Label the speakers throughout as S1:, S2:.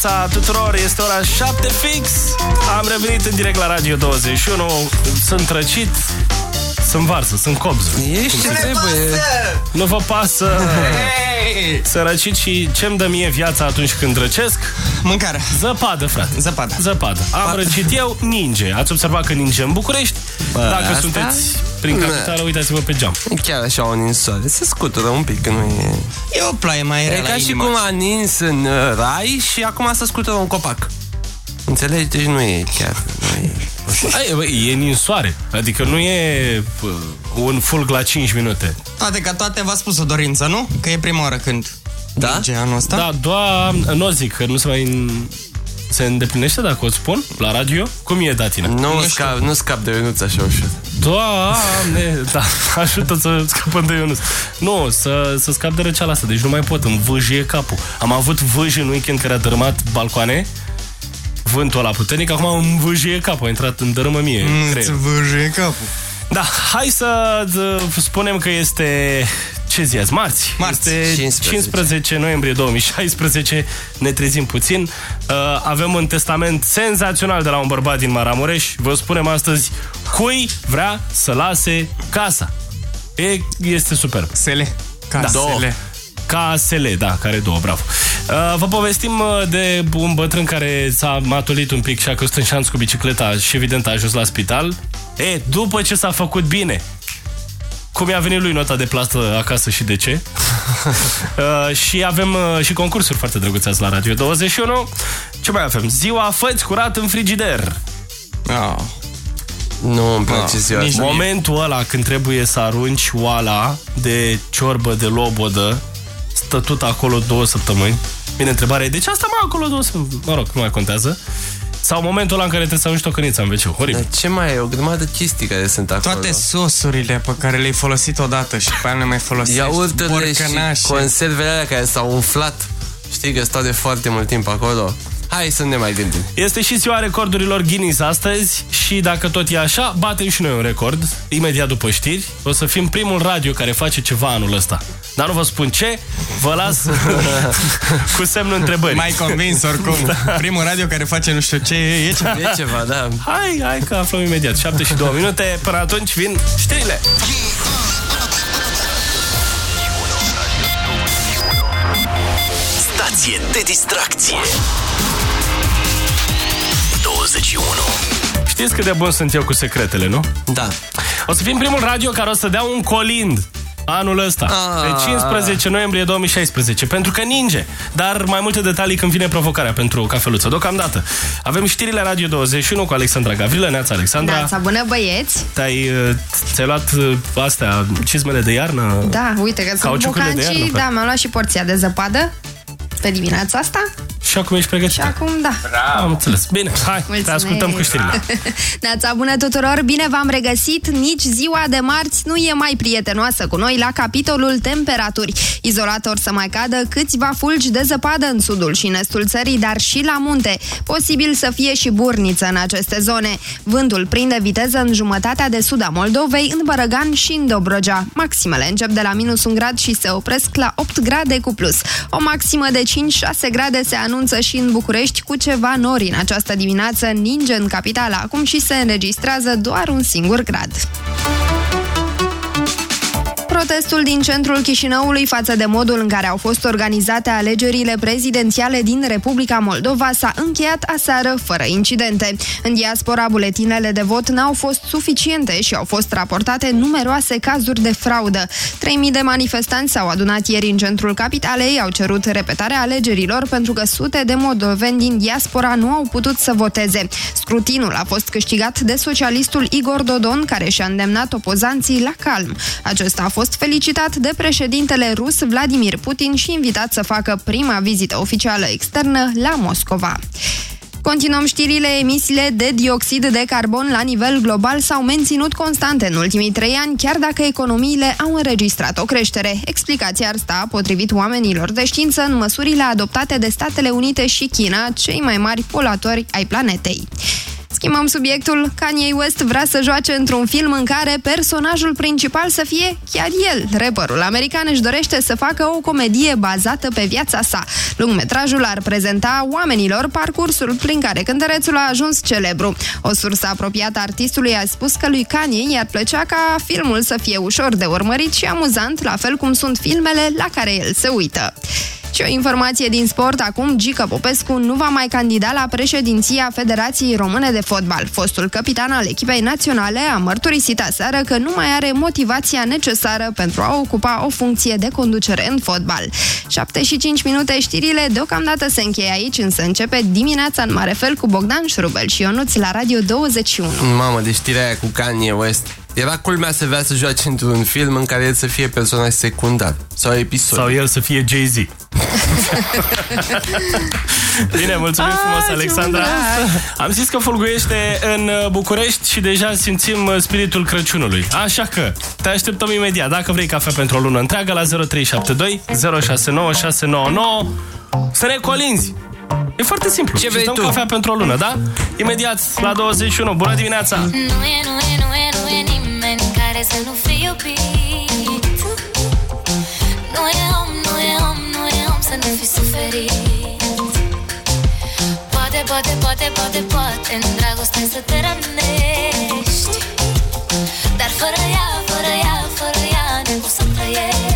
S1: dimineața tuturor, este ora 7 fix. Am revenit în direct la Radio 21. Sunt răcit, sunt varsă, sunt cobză.
S2: Ești ce trebuie.
S1: Nu vă pasă. Sărăcit și ce-mi dă mie viața atunci când răcesc?
S2: Mâncare.
S1: Zăpadă, frate.
S2: Zăpadă.
S1: Zăpadă. Am răcit eu, ninge. Ați observat că ninge în București?
S2: Bă,
S1: Dacă
S2: asta?
S1: sunteți prin capitală, uitați-vă pe geam.
S2: Chiar așa o ninsoare. Se scutură un pic, că nu e...
S3: E o ploaie mai
S2: E
S3: rea la
S2: ca și
S3: inimă.
S2: cum a nins în uh, rai și acum se scutură un copac. Înțelegi? Deci nu e chiar... Nu e...
S1: Ai, bă, e ninsoare. Adică nu e pă, un fulg la 5 minute.
S3: Toate ca toate v-a spus o dorință, nu? Că e prima oară când
S2: Da?
S3: Ninge anul ăsta.
S1: Da, doar, nu o zic, că nu se mai se îndeplinește dacă o spun la radio. Cum e datina?
S2: Nu, scap, nu scap de Ionuț așa ușor.
S1: Doamne, da, ajută să scapăm de Ionuț. Nu, să, să scap de răceala asta, deci nu mai pot, îmi vâjie capul. Am avut vâj în weekend care a dărâmat balcoane, vântul ăla puternic, acum îmi vâjie capul, a intrat în dărâmă mie.
S3: Îți
S1: creierul.
S3: vârjie capul.
S1: Da, hai să d- spunem că este... Ce zi azi? Marți.
S3: Marți,
S1: Este
S2: 15.
S1: 15 noiembrie 2016. Ne trezim puțin. Uh, avem un testament senzațional de la un bărbat din Maramureș. Vă spunem astăzi cui vrea să lase casa. E, este super.
S3: Sele.
S1: Da.
S3: Casele.
S1: Casele, da, care două, bravo. Uh, vă povestim uh, de un bătrân care s-a matolit un pic și a căzut în șanț cu bicicleta și evident a ajuns la spital. E, după ce s-a făcut bine, cum i-a venit lui nota de plastă acasă și de ce. uh, și avem uh, și concursuri foarte drăguțe azi la Radio 21. Ce mai avem? Ziua Făți curat în frigider.
S3: Oh.
S2: Nu îmi place
S3: Ah,
S2: ziua
S3: nici
S2: asta.
S1: Momentul ăla când trebuie să arunci oala de ciorbă de lobodă, stătut acolo două săptămâni. Bine, întrebarea e, de ce asta mai acolo două săptămâni? Mă rog, nu mai contează. Sau momentul ăla în care trebuie să arunci tocănița în wc Horribil.
S2: Dar ce mai e? O grămadă de chestii care sunt acolo.
S3: Toate sosurile pe care le-ai folosit odată și pe aia le mai folosești.
S2: Iaurtele și
S3: borcănașe.
S2: conservele alea care s-au umflat. Știi că stau de foarte mult timp acolo. Hai să ne mai gândim.
S1: Este și ziua recordurilor Guinness astăzi și dacă tot e așa, batem și noi un record, imediat după știri. O să fim primul radio care face ceva anul ăsta. Dar nu vă spun ce, vă las cu semnul întrebării.
S3: Mai convins oricum.
S1: Da.
S3: Primul radio care face nu știu ce e, e ceva.
S2: E ceva, da.
S1: Hai, hai că aflăm imediat. 7 și 2 minute. Până atunci vin știrile.
S4: Stație de distracție 21
S1: Știți cât de bun sunt eu cu secretele, nu?
S2: Da.
S1: O să fim primul radio care o să dea un colind anul ăsta,
S2: Ah.
S1: pe 15 noiembrie 2016, pentru că ninge. Dar mai multe detalii când vine provocarea pentru cafeluță. Deocamdată. Avem știrile Radio 21 cu Alexandra Gavrilă. Neața, Alexandra.
S5: Neața, bună băieți!
S1: Te-ai, uh, ți-ai luat uh, astea, cizmele de iarnă?
S5: Da, uite că sunt
S1: Cauciucurile de
S5: bocanci
S1: iarnă,
S5: și
S1: frate.
S5: da, mi-am luat și porția de zăpadă pe dimineața asta
S1: Și acum ești pregătit.
S5: și acum da.
S1: Am înțeles. Bine, hai, te
S5: Mulțumesc.
S1: ascultăm cu știrile.
S5: Neața bună tuturor, bine v-am regăsit. Nici ziua de marți nu e mai prietenoasă cu noi la capitolul temperaturi. Izolat or să mai cadă câțiva fulgi de zăpadă în sudul și în estul țării, dar și la munte. Posibil să fie și burniță în aceste zone. Vântul prinde viteză în jumătatea de sud a Moldovei, în Bărăgan și în Dobrogea. Maximele încep de la minus 1 grad și se opresc la 8 grade cu plus. O maximă de 5-6 grade se anunță și în București cu ceva nori în această dimineață. Ninge în capitală acum și se înregistrează doar un singur grad. Protestul din centrul Chișinăului față de modul în care au fost organizate alegerile prezidențiale din Republica Moldova s-a încheiat aseară fără incidente. În diaspora, buletinele de vot n-au fost suficiente și au fost raportate numeroase cazuri de fraudă. 3.000 de manifestanți s-au adunat ieri în centrul capitalei, au cerut repetarea alegerilor pentru că sute de moldoveni din diaspora nu au putut să voteze. Scrutinul a fost câștigat de socialistul Igor Dodon, care și-a îndemnat opozanții la calm. Acesta a fost felicitat de președintele rus Vladimir Putin și invitat să facă prima vizită oficială externă la Moscova. Continuăm știrile, emisiile de dioxid de carbon la nivel global s-au menținut constante în ultimii trei ani, chiar dacă economiile au înregistrat o creștere. Explicația ar sta, potrivit oamenilor de știință, în măsurile adoptate de Statele Unite și China, cei mai mari poluatori ai planetei. Schimbăm subiectul. Kanye West vrea să joace într-un film în care personajul principal să fie chiar el. Rapperul american își dorește să facă o comedie bazată pe viața sa. Lungmetrajul ar prezenta oamenilor parcursul prin care cântărețul a ajuns celebru. O sursă apropiată a artistului a spus că lui Kanye i-ar plăcea ca filmul să fie ușor de urmărit și amuzant, la fel cum sunt filmele la care el se uită. Și o informație din sport, acum Gica Popescu nu va mai candida la președinția Federației Române de Fotbal. Fostul capitan al echipei naționale a mărturisit aseară că nu mai are motivația necesară pentru a ocupa o funcție de conducere în fotbal. 7 și 5 minute știrile deocamdată se încheie aici, însă începe dimineața în mare fel cu Bogdan Șrubel și Ionuț la Radio 21.
S2: Mamă, de știrea aia cu Kanye West. Era culmea să vrea să joace într-un film în care el să fie personaj secundar sau episod.
S1: Sau el să fie Jay-Z. Bine, mulțumim frumos, Alexandra. Am zis că fulguiește în uh, București și deja simțim uh, spiritul Crăciunului. Așa că te așteptăm imediat. Dacă vrei cafea pentru o lună întreagă, la 0372 069699 să ne colinzi. E foarte simplu.
S2: Ce vrei
S1: Și dăm
S2: tu?
S1: cafea pentru o lună, da? Imediat, la 21. Bună dimineața!
S6: Nu e, nu e, nu e, nu e nimeni care să nu fie iubit. Nu e om, nu e om, nu e om să nu fi suferit. Poate, poate, poate, poate, poate în dragoste să te rănești. Dar fără ea, fără ea, fără ea nu poți să trăiești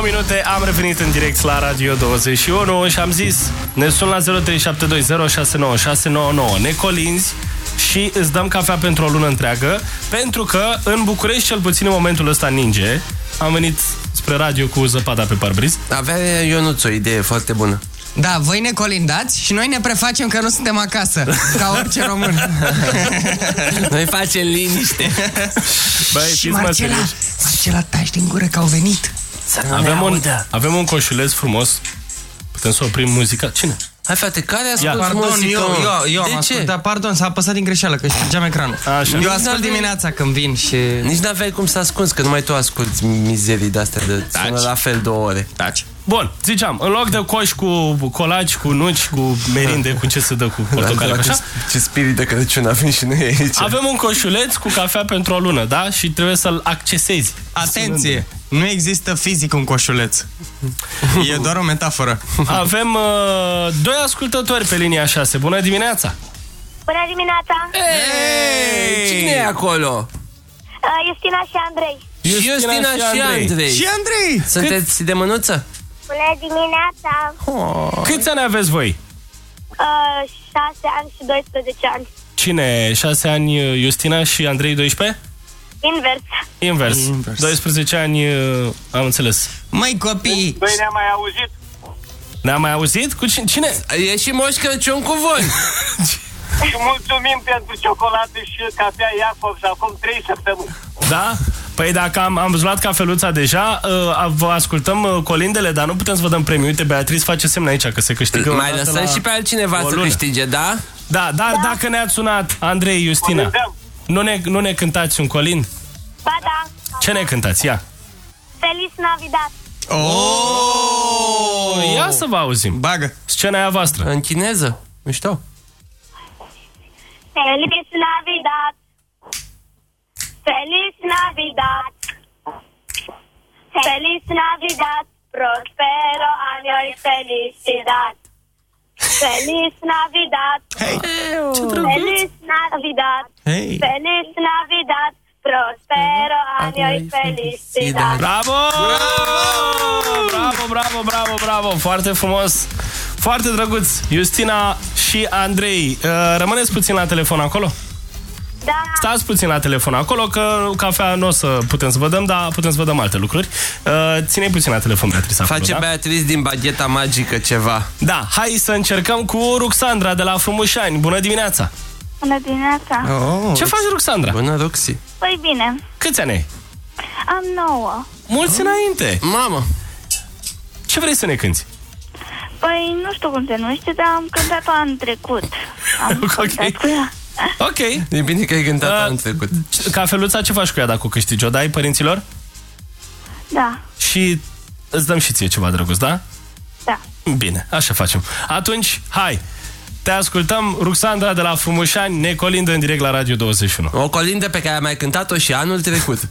S1: 9 minute, am revenit în direct la Radio 21 și am zis, ne sun la 0372069699, ne colinzi și îți dăm cafea pentru o lună întreagă, pentru că în București, cel puțin în momentul ăsta ninge, am venit spre radio cu zăpada pe parbriz.
S2: Avea Ionuț o idee foarte bună.
S3: Da, voi ne colindați și noi ne prefacem că nu suntem acasă, ca orice român.
S2: Noi facem liniște.
S1: Băi,
S3: și
S1: fiți mă
S3: Marcela,
S1: serioși.
S3: Marcela, taci din gură că au venit.
S2: Să nu
S1: Avem
S2: ne
S1: un,
S2: audă.
S1: avem un coșuleț frumos. Putem să oprim muzica. Cine?
S2: Hai frate, care ascult
S3: Pardon,
S2: muzică,
S3: eu,
S2: mă?
S3: eu, eu am
S2: De ce?
S3: ascultat, pardon, s-a apăsat din greșeală, că ștergeam ecranul.
S1: Așa.
S3: Eu
S2: Nici
S3: ascult
S2: n-aveai-
S3: dimineața când vin și...
S2: Nici n-aveai cum să ascunzi, că numai tu asculti mizerii de-astea de sună la fel două ore.
S3: Taci.
S1: Bun, ziceam, în loc de coși cu colaci, cu nuci, cu merinde, cu ce se dă cu portocale,
S2: Da,
S1: așa,
S2: ce, ce spirit de Crăciun avem și noi aici.
S1: avem un coșuleț cu cafea pentru o lună, da? Și trebuie să-l accesezi.
S3: Atenție! Nu există fizic un coșuleț. E doar o metaforă.
S1: Avem uh, doi ascultători pe linia 6. Bună dimineața!
S6: Bună dimineața!
S2: Ei, cine e acolo?
S6: Uh, Justina și Andrei.
S2: Justina, Justina și,
S1: și Andrei.
S2: Andrei.
S3: Și Andrei!
S2: Sunteți de mânuță?
S6: Bună dimineața!
S1: Câți ani aveți voi?
S6: Uh, 6 ani și 12 ani.
S1: Cine? 6 ani Justina și Andrei 12?
S6: Invers.
S1: Invers.
S3: Invers.
S1: 12 ani, uh, am înțeles.
S3: Măi, copii!
S7: Băi, ne-am mai auzit.
S1: Ne-am mai auzit? Cu cine? cine?
S2: E și Moș Crăciun cu voi.
S7: Și mulțumim pentru ciocolată și cafea Iacob acum 3 săptămâni.
S1: Da? Păi dacă am, am luat cafeluța deja, uh, vă ascultăm uh, colindele, dar nu putem să vă dăm premiu. Uite, Beatrice face semn aici că se câștigă.
S2: Mai
S1: odată
S2: lăsăm
S1: la
S2: și pe altcineva
S1: o
S2: să
S1: lună.
S2: câștige, da?
S1: Da, dar da. dacă ne-ați sunat, Andrei, Justina,
S7: Colindăm.
S1: Nu ne, nu ne cântați un colind?
S6: Ba da.
S1: Ce ne cântați? Ia!
S6: Feliz Navidad.
S3: Oh!
S1: Ia să vă auzim.
S3: Bagă!
S1: Scena aia voastră.
S2: În chineză. Mișto.
S6: Feliz Navidad. Feliz Navidad. Feliz Navidad. Prospero año y felicidad. Feliz Navidad. Feliz Navidad.
S3: Hei!
S6: Feliz Navidad. Prospero año y felicidad.
S1: Bravo! Bravo, bravo, bravo, bravo! Foarte frumos! Foarte drăguț! Justina și Andrei, uh, rămâneți puțin la telefon acolo?
S6: Da.
S1: Stați puțin la telefon acolo, că cafea nu o să putem să vă dăm, dar putem să vă dăm alte lucruri. Uh, ține puțin la telefon, Beatrice, acolo,
S2: Face
S1: da?
S2: Beatrice din bagheta magică ceva.
S1: Da, hai să încercăm cu Ruxandra de la Frumușani. Bună dimineața!
S6: Bună dimineața.
S3: Oh.
S1: Ce faci, Ruxandra?
S2: Bună, Roxy.
S6: Păi bine,
S1: Câți ani ai?
S6: am nouă.
S1: Mulți înainte!
S2: Mamă,
S1: Ce vrei să ne cânti?
S6: Păi nu știu cum se numește, dar am cântat-o anul trecut. Am
S1: Ok.
S6: cântat cu ea.
S1: Ok.
S2: e bine că ai cântat
S1: Uh,
S2: anul trecut.
S1: Cafeluța ce faci cu ea dacă o câștigi? O dai părinților?
S6: Da,
S1: Și îți dăm și ție ceva drăguț, da?
S6: da.
S1: Bine, așa facem. Atunci, hai! Te ascultăm, Ruxandra de la Frumușani, ne colindă în direct la Radio 21.
S2: O colindă pe care am mai cântat-o și anul trecut.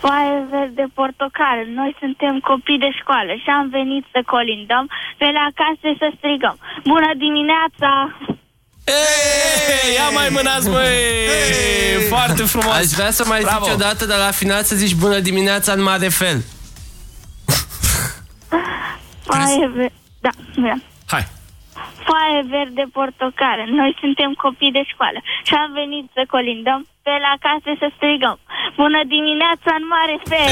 S6: Foaie verde portocale, noi suntem copii de școală și am venit să colindăm pe la case să strigăm. Bună dimineața!
S1: Ei, ia mai mânați, măi! Foarte frumos!
S2: Aș vrea să mai
S1: Bravo.
S2: zici odată, dar la final să zici bună dimineața în mare fel.
S6: Foaie verde... Da, bine.
S1: Hai!
S6: Foaie verde portocale, noi suntem copii de școală și am venit să colindăm pe la case să strigăm. Bună dimineața în mare fel!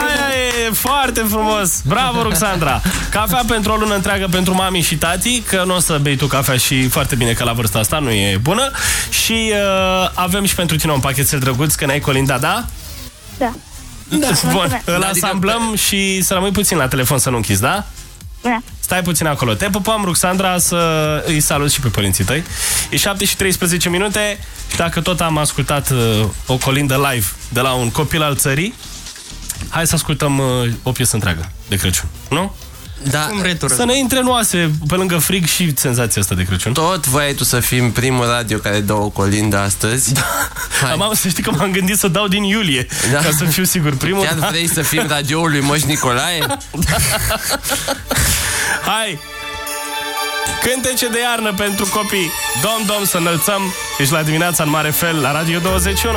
S1: Aia e foarte frumos! Bravo, Ruxandra! Cafea pentru o lună întreagă pentru mami și tati, că nu o să bei tu cafea și foarte bine că la vârsta asta nu e bună. Și uh, avem și pentru tine un pachetel drăguț, că ne-ai colindat, da?
S6: Da.
S1: Da. Bun, îl
S2: Adică-
S1: asamblăm și să rămâi puțin la telefon să nu închizi, da?
S6: Bine.
S1: Stai puțin acolo. Te pupăm, Ruxandra, să îi salut și pe părinții tăi. E 7 și 13 minute și dacă tot am ascultat uh, o colindă live de la un copil al țării, hai să ascultăm uh, o piesă întreagă de Crăciun, nu?
S2: Da,
S3: Cum retură?
S1: Să ne intre în oase pe lângă frig și senzația asta de Crăciun.
S2: tot voiai tu să fim primul radio care dă o colindă astăzi. Hai.
S1: Am, să știi că m-am gândit să dau din iulie,
S2: Da.
S1: ca să fiu sigur primul.
S2: Chiar
S1: da?
S2: vrei să fim radioul lui Moș Nicolae?
S1: Hai! Cântece de iarnă pentru copii. Dom, dom, să înălțăm. Ești la dimineața în mare fel la Radio 21.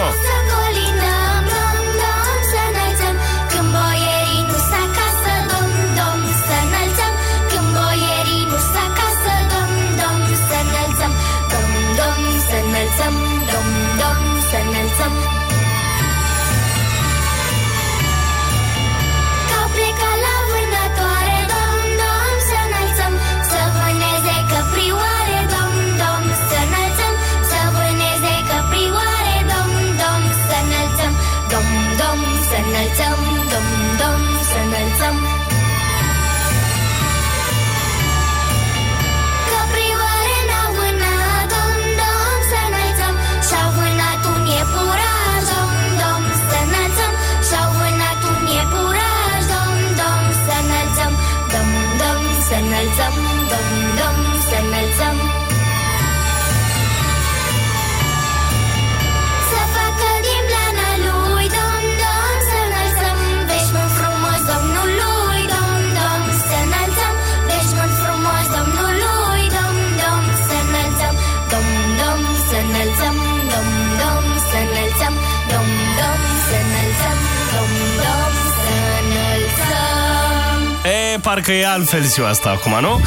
S1: Parcă e altfel ziua asta acum, nu?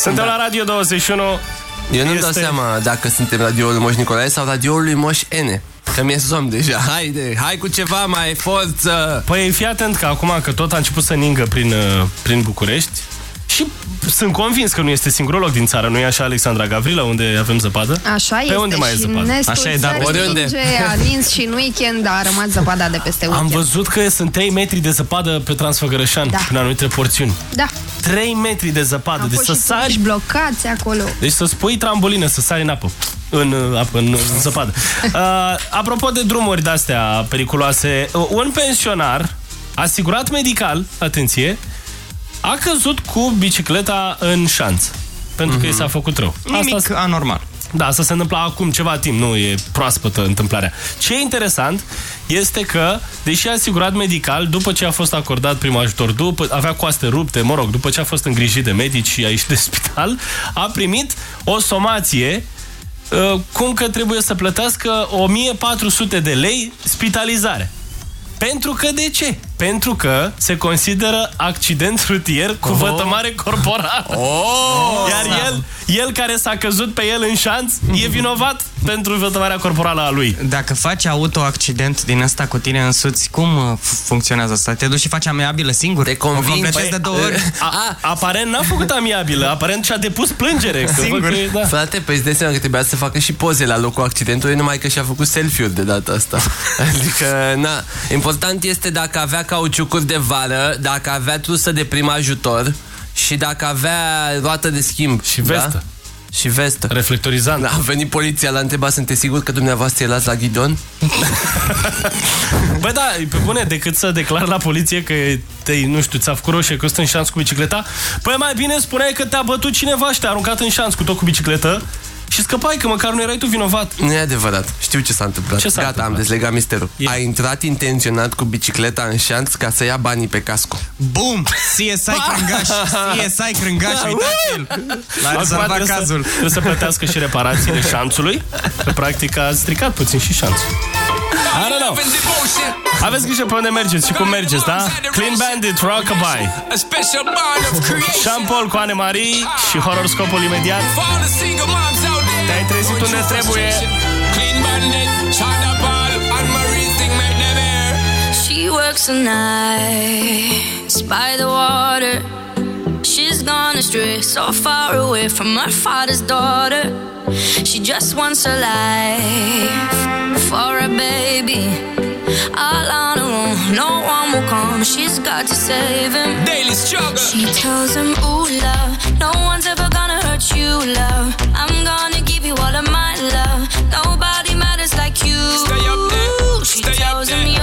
S1: Suntem
S2: Da.
S1: la Radio 21.
S2: Eu nu-mi dau
S1: Este-
S2: seama dacă suntem radioul lui Moș Nicolae sau radioul lui Moș N. Că mi-e somn deja. Haide, hai cu ceva mai forță.
S1: Păi fii atent că acum că tot a început să ningă prin, uh, prin București și sunt convins că nu este singurul loc din țară, nu e așa, Alexandra Gavrila, unde avem zăpadă?
S5: Așa
S1: Pe
S5: este
S1: unde mai e
S5: și
S1: zăpadă?
S5: nestul
S2: Așa e, dar
S5: țării
S2: oriunde.
S5: Ce a nins și în weekend a rămas zăpada de peste
S1: Am
S5: weekend.
S1: văzut că sunt 3 metri de zăpadă pe Transfăgărășan,
S5: Da.
S1: prin anumite porțiuni.
S5: Da,
S1: 3 metri de zăpadă,
S5: am
S1: deci
S5: fost
S1: să
S5: și
S1: sari
S5: puși blocați acolo.
S1: Deci să spui trambolină, să sari în apă. În uh, apă, în, în zăpadă. Uh, apropo de drumuri de-astea periculoase, uh, un pensionar asigurat medical, atenție, a căzut cu bicicleta în șanț. Pentru că i s-a făcut rău.
S3: Nimic
S1: Asta,
S3: anormal.
S1: da, asta se întâmpla acum ceva timp, nu e proaspătă întâmplarea. Ce e interesant este că, deși a asigurat medical, după ce a fost acordat prim ajutor, după, avea coaste rupte, mă rog, după ce a fost îngrijit de medici și a ieșit de spital, a primit o somație uh, cum că trebuie să plătească 1400 de lei spitalizare. Pentru că de ce? Pentru că se consideră accident rutier cu vătămare corporală.
S2: Oh!
S1: Iar el, el care s-a căzut pe el în șanț, e vinovat pentru vătămarea corporală a lui.
S3: Dacă faci autoaccident din asta cu tine însuți, cum uh, f- funcționează asta? Te duci și faci amiabilă singur?
S2: Te convingi?
S3: O completezi
S2: Păi,
S3: de două ori?
S1: A, aparent n-a făcut amiabilă, aparent și-a depus plângere. Că
S3: Singur.
S1: văd că, da.
S2: Frate, păi îți dai seama că trebuia să facă și poze la locul accidentului, numai că și-a făcut selfie-uri de data asta. Adică, na, important este dacă avea cauciucuri de vară, dacă avea trusă de prim ajutor și dacă avea roată de schimb.
S1: Și vestă.
S2: Da? Și vestă.
S1: Reflectorizant.
S2: Da, a venit poliția, l-a întrebat, sunteți sigur că dumneavoastră erați la ghidon?
S1: Bă, da, pe bune, decât să declar la poliție că te, nu știu, ți-a făcut roșie că stă în șanț cu bicicleta, păi mai bine spuneai că te-a bătut cineva și te-a aruncat în șanț cu tot cu bicicletă și scăpai, că măcar nu erai tu vinovat.
S2: Nu e adevărat. Știu ce s-a întâmplat.
S1: Ce s-a
S2: Gata, am
S1: întâmplat?
S2: dezlegat misterul.
S1: E.
S2: A intrat intenționat cu bicicleta în șanț ca să ia banii pe casco.
S3: Bum! CSI Crângaș! CSI Crângaș, uitați-l! L-a
S1: Acum
S3: rezolvat
S1: trebuie
S3: cazul.
S1: Să, trebuie să plătească și reparațiile șanțului, că practic a stricat puțin și șanțul. I don't know. Aveți grijă pe unde mergeți și cum mergeți, da? Clean Bandit, Rockabye.
S8: A special bond of creation
S1: Sean Paul cu Anne Marie și horoscopul imediat. Trezit
S8: going
S1: unde
S8: through
S1: trebuie.
S8: frustration. Clean bandit, China Paul, and Marie thing make them air.
S6: She works the nights by the water. She's gone astray, so far away from her father's daughter. She just wants a life for a baby. All on her own, no one will come. She's got to save him.
S8: Daily struggle.
S6: She tells him, Ooh, love, no one's ever gonna hurt you, love. I'm gonna give you all of my love. Nobody matters like you.
S8: Stay up there,
S6: She
S8: stay up
S6: tells him,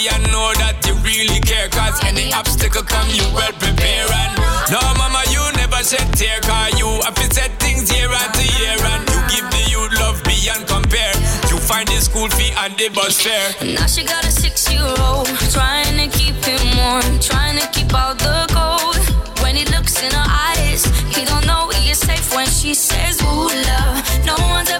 S8: See and know that you really care. Cause any obstacle come, you well prepare. And no, mama, you never shed tear. Cause you have to set things year after year. And you give the youth love beyond compare. You find the school fee and the bus fare.
S6: Now she got a six-year-old Trying to keep him warm Trying to keep out the cold When he looks in her eyes He don't know he is safe when she says Ooh, love No one's ever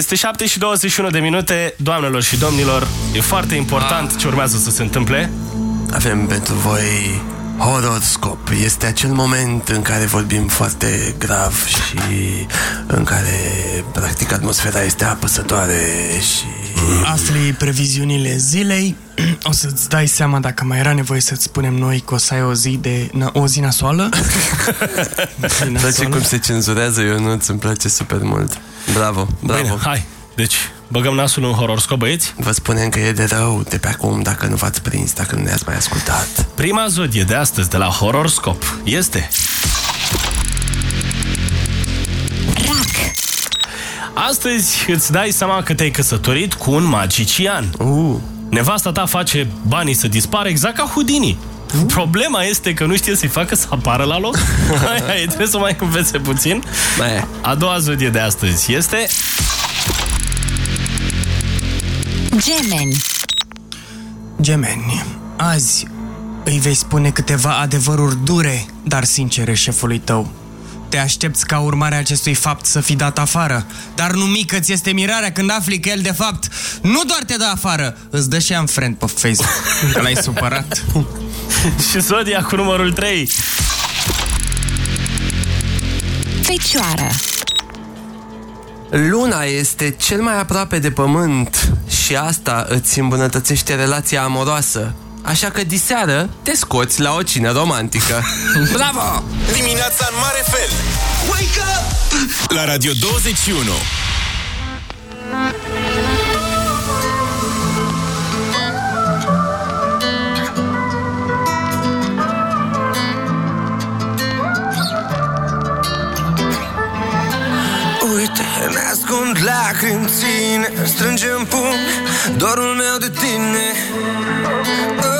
S1: Este 7 și 21 de minute, doamnelor și domnilor. E foarte important ce urmează să se întâmple.
S2: Avem pentru voi Horoscop. Este acel moment în care vorbim foarte grav și în care, practic, atmosfera este apăsătoare și...
S3: Afli previziunile zilei, o să-ți dai seama dacă mai era nevoie să-ți spunem noi că o să ai o zi, de, na, o zi nasoală. Zi
S2: Îmi place
S3: nasoală.
S2: cum se cenzurează, eu nu îmi place super mult. Bravo, bravo.
S1: Bine, hai. Deci, băgăm nasul în horoscop, băieți.
S2: Vă spunem că e de rău de pe acum dacă nu v-ați prins, dacă nu ne-ați mai ascultat.
S1: Prima zodie de astăzi de la Horoscop este...
S9: Rac.
S1: Astăzi îți dai seama că te-ai căsătorit cu un magician.
S2: Uh.
S1: Nevasta ta face banii să dispară exact ca Houdini. Problema este că nu știe să-i facă să apară la loc. Aia e, trebuie să mai învețe puțin.
S2: Mai
S1: A doua zodie de astăzi este...
S9: Gemeni.
S3: Gemeni, azi îi vei spune câteva adevăruri dure, dar sincere șefului tău. Te aștepți ca urmare a acestui fapt să fii dat afară, dar nu mică ți este mirarea când afli că el de fapt nu doar te dă afară, îți dă și friend pe Facebook, că l-ai supărat.
S1: Și zodia cu numărul 3.
S9: Fecioară.
S2: Luna este cel mai aproape de pământ și asta îți îmbunătățește relația amoroasă. Așa că diseară te scoți la o cină romantică. Bravo!
S4: Dimineața în mare fel Wake up! La Radio 21
S10: Uite, ne ascund lacrimi ține Strângem pumn dorul meu de tine oh, oh.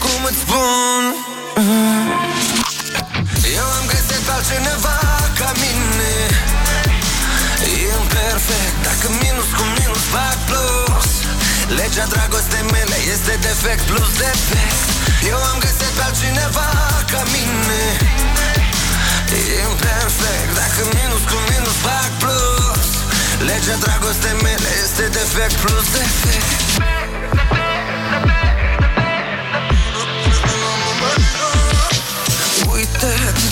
S10: acum îți spun. Mm. Eu am găsit pe altcineva ca mine. Imperfect, dacă minus cu minus fac plus. Legea dragostei mele este defect plus defect Eu am găsit pe altcineva ca mine. Imperfect, dacă minus cu minus fac plus. Legea dragostei mele este defect plus defect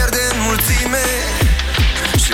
S10: în mulțime Și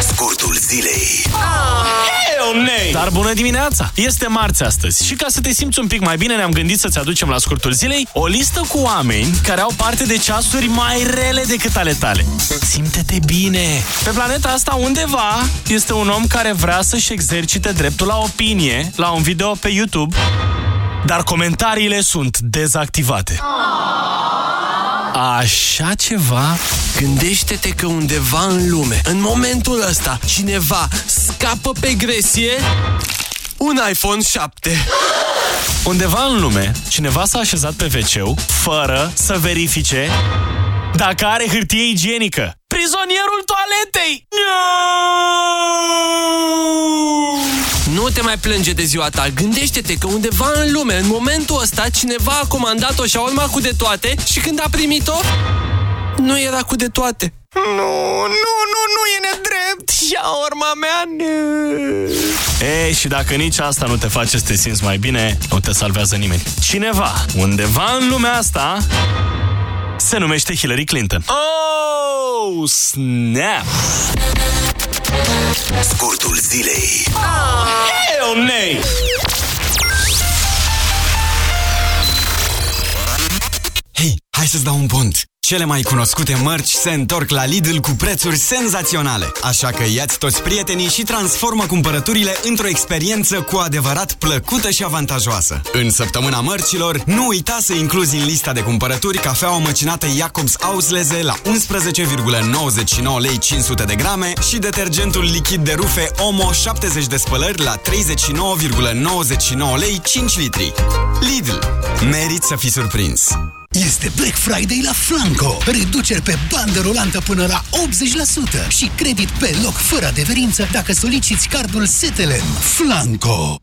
S11: Scurtul zilei
S12: Dar bună dimineața! Este marți astăzi și ca să te simți un pic mai bine ne-am gândit să-ți aducem la scurtul zilei o listă cu oameni care au parte de ceasuri mai rele decât ale tale. Simte-te bine! Pe planeta asta undeva este un om care vrea să-și exercite dreptul la opinie la un video pe YouTube, dar comentariile sunt dezactivate. Așa ceva?
S13: Gândește-te că undeva în lume, în momentul ăsta, cineva scapă pe gresie un iPhone 7.
S12: Undeva în lume, cineva s-a așezat pe wc fără să verifice dacă are hârtie igienică. Prizonierul toaletei!
S13: Nu te mai plânge de ziua ta. Gândește-te că undeva în lume, în momentul ăsta, cineva a comandat o shawarma cu de toate și când a primit-o, nu era cu de toate. Nu, nu, nu, nu e nedrept. Shawarma mea, nu.
S12: Ei, și dacă nici asta nu te face să te simți mai bine, nu te salvează nimeni. Cineva, undeva în lumea asta, se numește Hillary Clinton. Oh, snap!
S11: Scurtul zilei
S12: Hell nay!
S14: Hei, hai să-ți dau un pont! Cele mai cunoscute mărci se întorc la Lidl cu prețuri senzaționale. Așa că ia-ți toți prietenii și transformă cumpărăturile într-o experiență cu adevărat plăcută și avantajoasă. În săptămâna mărcilor, nu uita să incluzi în lista de cumpărături cafeaua măcinată Jacobs Ausleze la 11,99 lei 500 de grame și detergentul lichid de rufe Omo 70 de spălări la 39,99 lei 5 litri. Lidl. Merit să fii surprins!
S15: Este Black Friday la Flanco. Reduceri pe bandă rulantă până la 80% și credit pe loc fără adeverință dacă soliciți cardul Setelem. Flanco.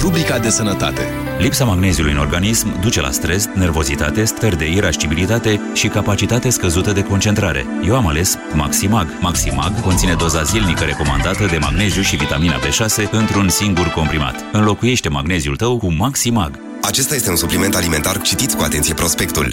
S16: Rubrica de sănătate. Lipsa magneziului în organism duce la stres, nervozitate, stări de irascibilitate și capacitate scăzută de concentrare. Eu am ales Maximag. Maximag conține doza zilnică recomandată de magneziu și vitamina B6 într-un singur comprimat. Înlocuiește magneziul tău cu Maximag.
S11: Acesta este un supliment alimentar. Citiți cu atenție prospectul.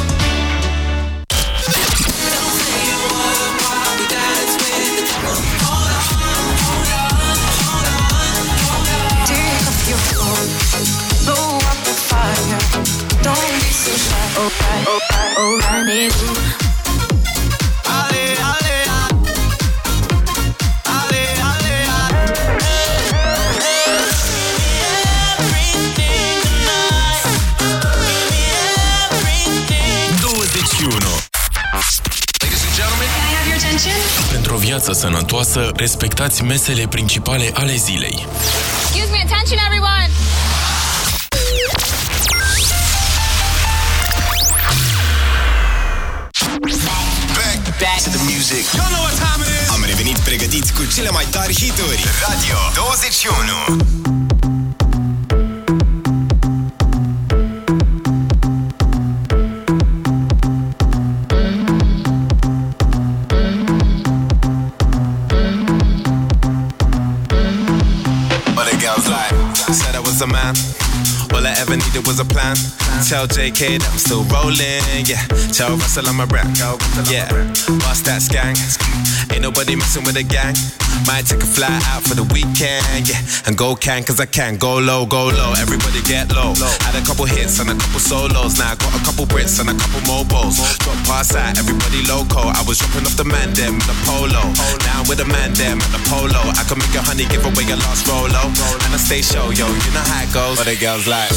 S16: Pentru o viață sănătoasă, respectați mesele principale ale zilei.
S17: Excuse me, attention everyone!
S11: To the music. You know what time it is. Am revenit pregătiți cu cele mai tari hituri. Radio 21.
S18: Needed was a plan. Tell JK that I'm still rolling, yeah. Tell Russell I'm a rap, yeah. Bust that gang. Ain't nobody messing with the gang. Might take a fly out for the weekend, yeah. And go can, cause I can. Go low, go low. Everybody get low. Had a couple hits and a couple solos. Now I got a couple Brits and a couple mobiles. Drop past out, everybody loco. I was dropping off the man them with the polo. Now with the man them at the polo. I can make a honey give away your lost rolo. And I stay show, yo. You know how it goes. But the girls like.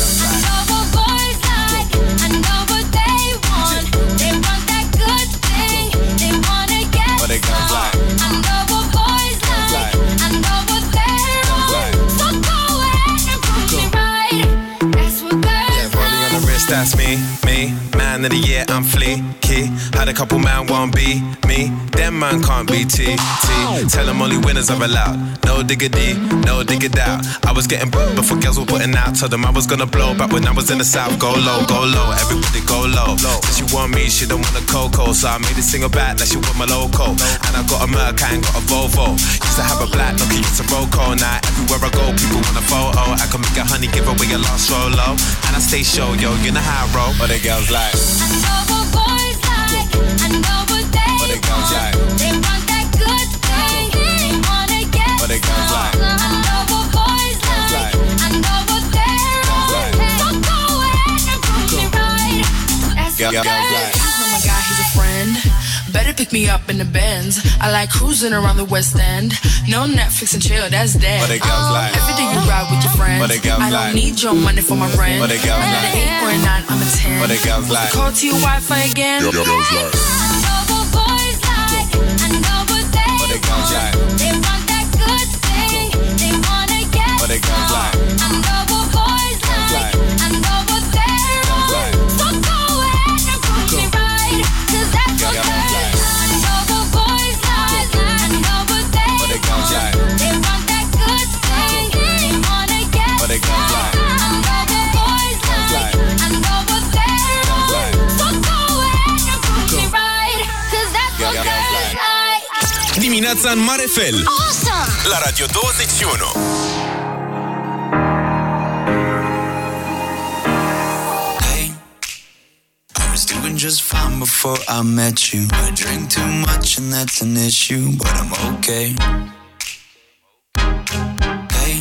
S18: But the girls like. Yeah, rolling on the wrist, that's me, me. Man of the year, I'm fleeky. Had a couple man won't be me. Them man can't be T, T. Tell them only winners are allowed. No diggity, no dig it out. I was getting booked before girls were putting out. Told them I was gonna blow back when I was in the south. Go low, go low, everybody go low. Said she want me, she don't want a cocoa. So I made a single back, now she want my loco. And I got a Merc, I ain't got a Volvo. Used to have a black, Nokia, it's a Roco. Now everywhere I go, people want a photo. I can make a honey, give away a lost solo. And I stay show, yo, you know how I roll. But the girls like. But the girls like. But the girls like. Girl, girls like.
S19: Oh my god, he's a friend. Better pick me up in the Benz. I like cruising around the West End. No Netflix and chill, that's dead.
S18: But the girls like.
S19: Every day you ride with your friends.
S18: But the girls
S19: I
S18: like.
S19: don't need your money for my rent.
S18: But the girls
S19: I'm
S18: like.
S19: an eight or a nine, I'm a ten.
S18: But the girls like.
S19: Call to your Wi-Fi again.
S18: Girl, girls like. But But the girls like.
S4: Dimineața în mare fel. La Radio 21.
S20: Și was doing just fine before I met you. I drink too much and that's an issue, but I'm okay. Hey,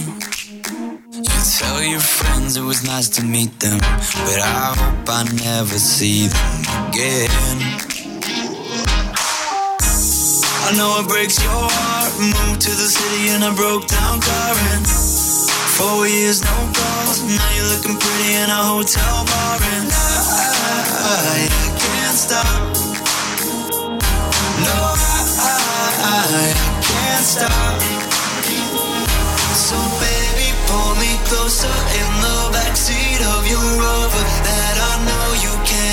S20: you tell your friends it was nice to meet them, but I hope I never see them again. I know it breaks your heart. Moved to the city in a broke down car and four years no calls. Now you're looking pretty in a hotel bar and I, I can't stop. No, I, I can't stop. So baby, pull me closer in the backseat of your Rover that I know you can't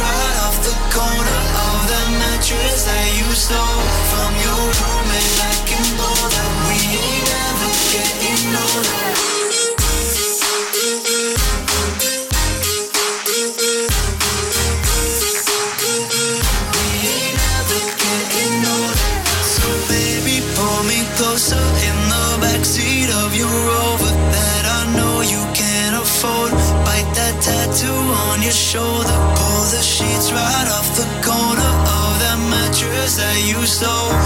S20: Right off the corner of the mattress that you stole from your roommate back in Boulder. We ain't ever getting older. you
S21: so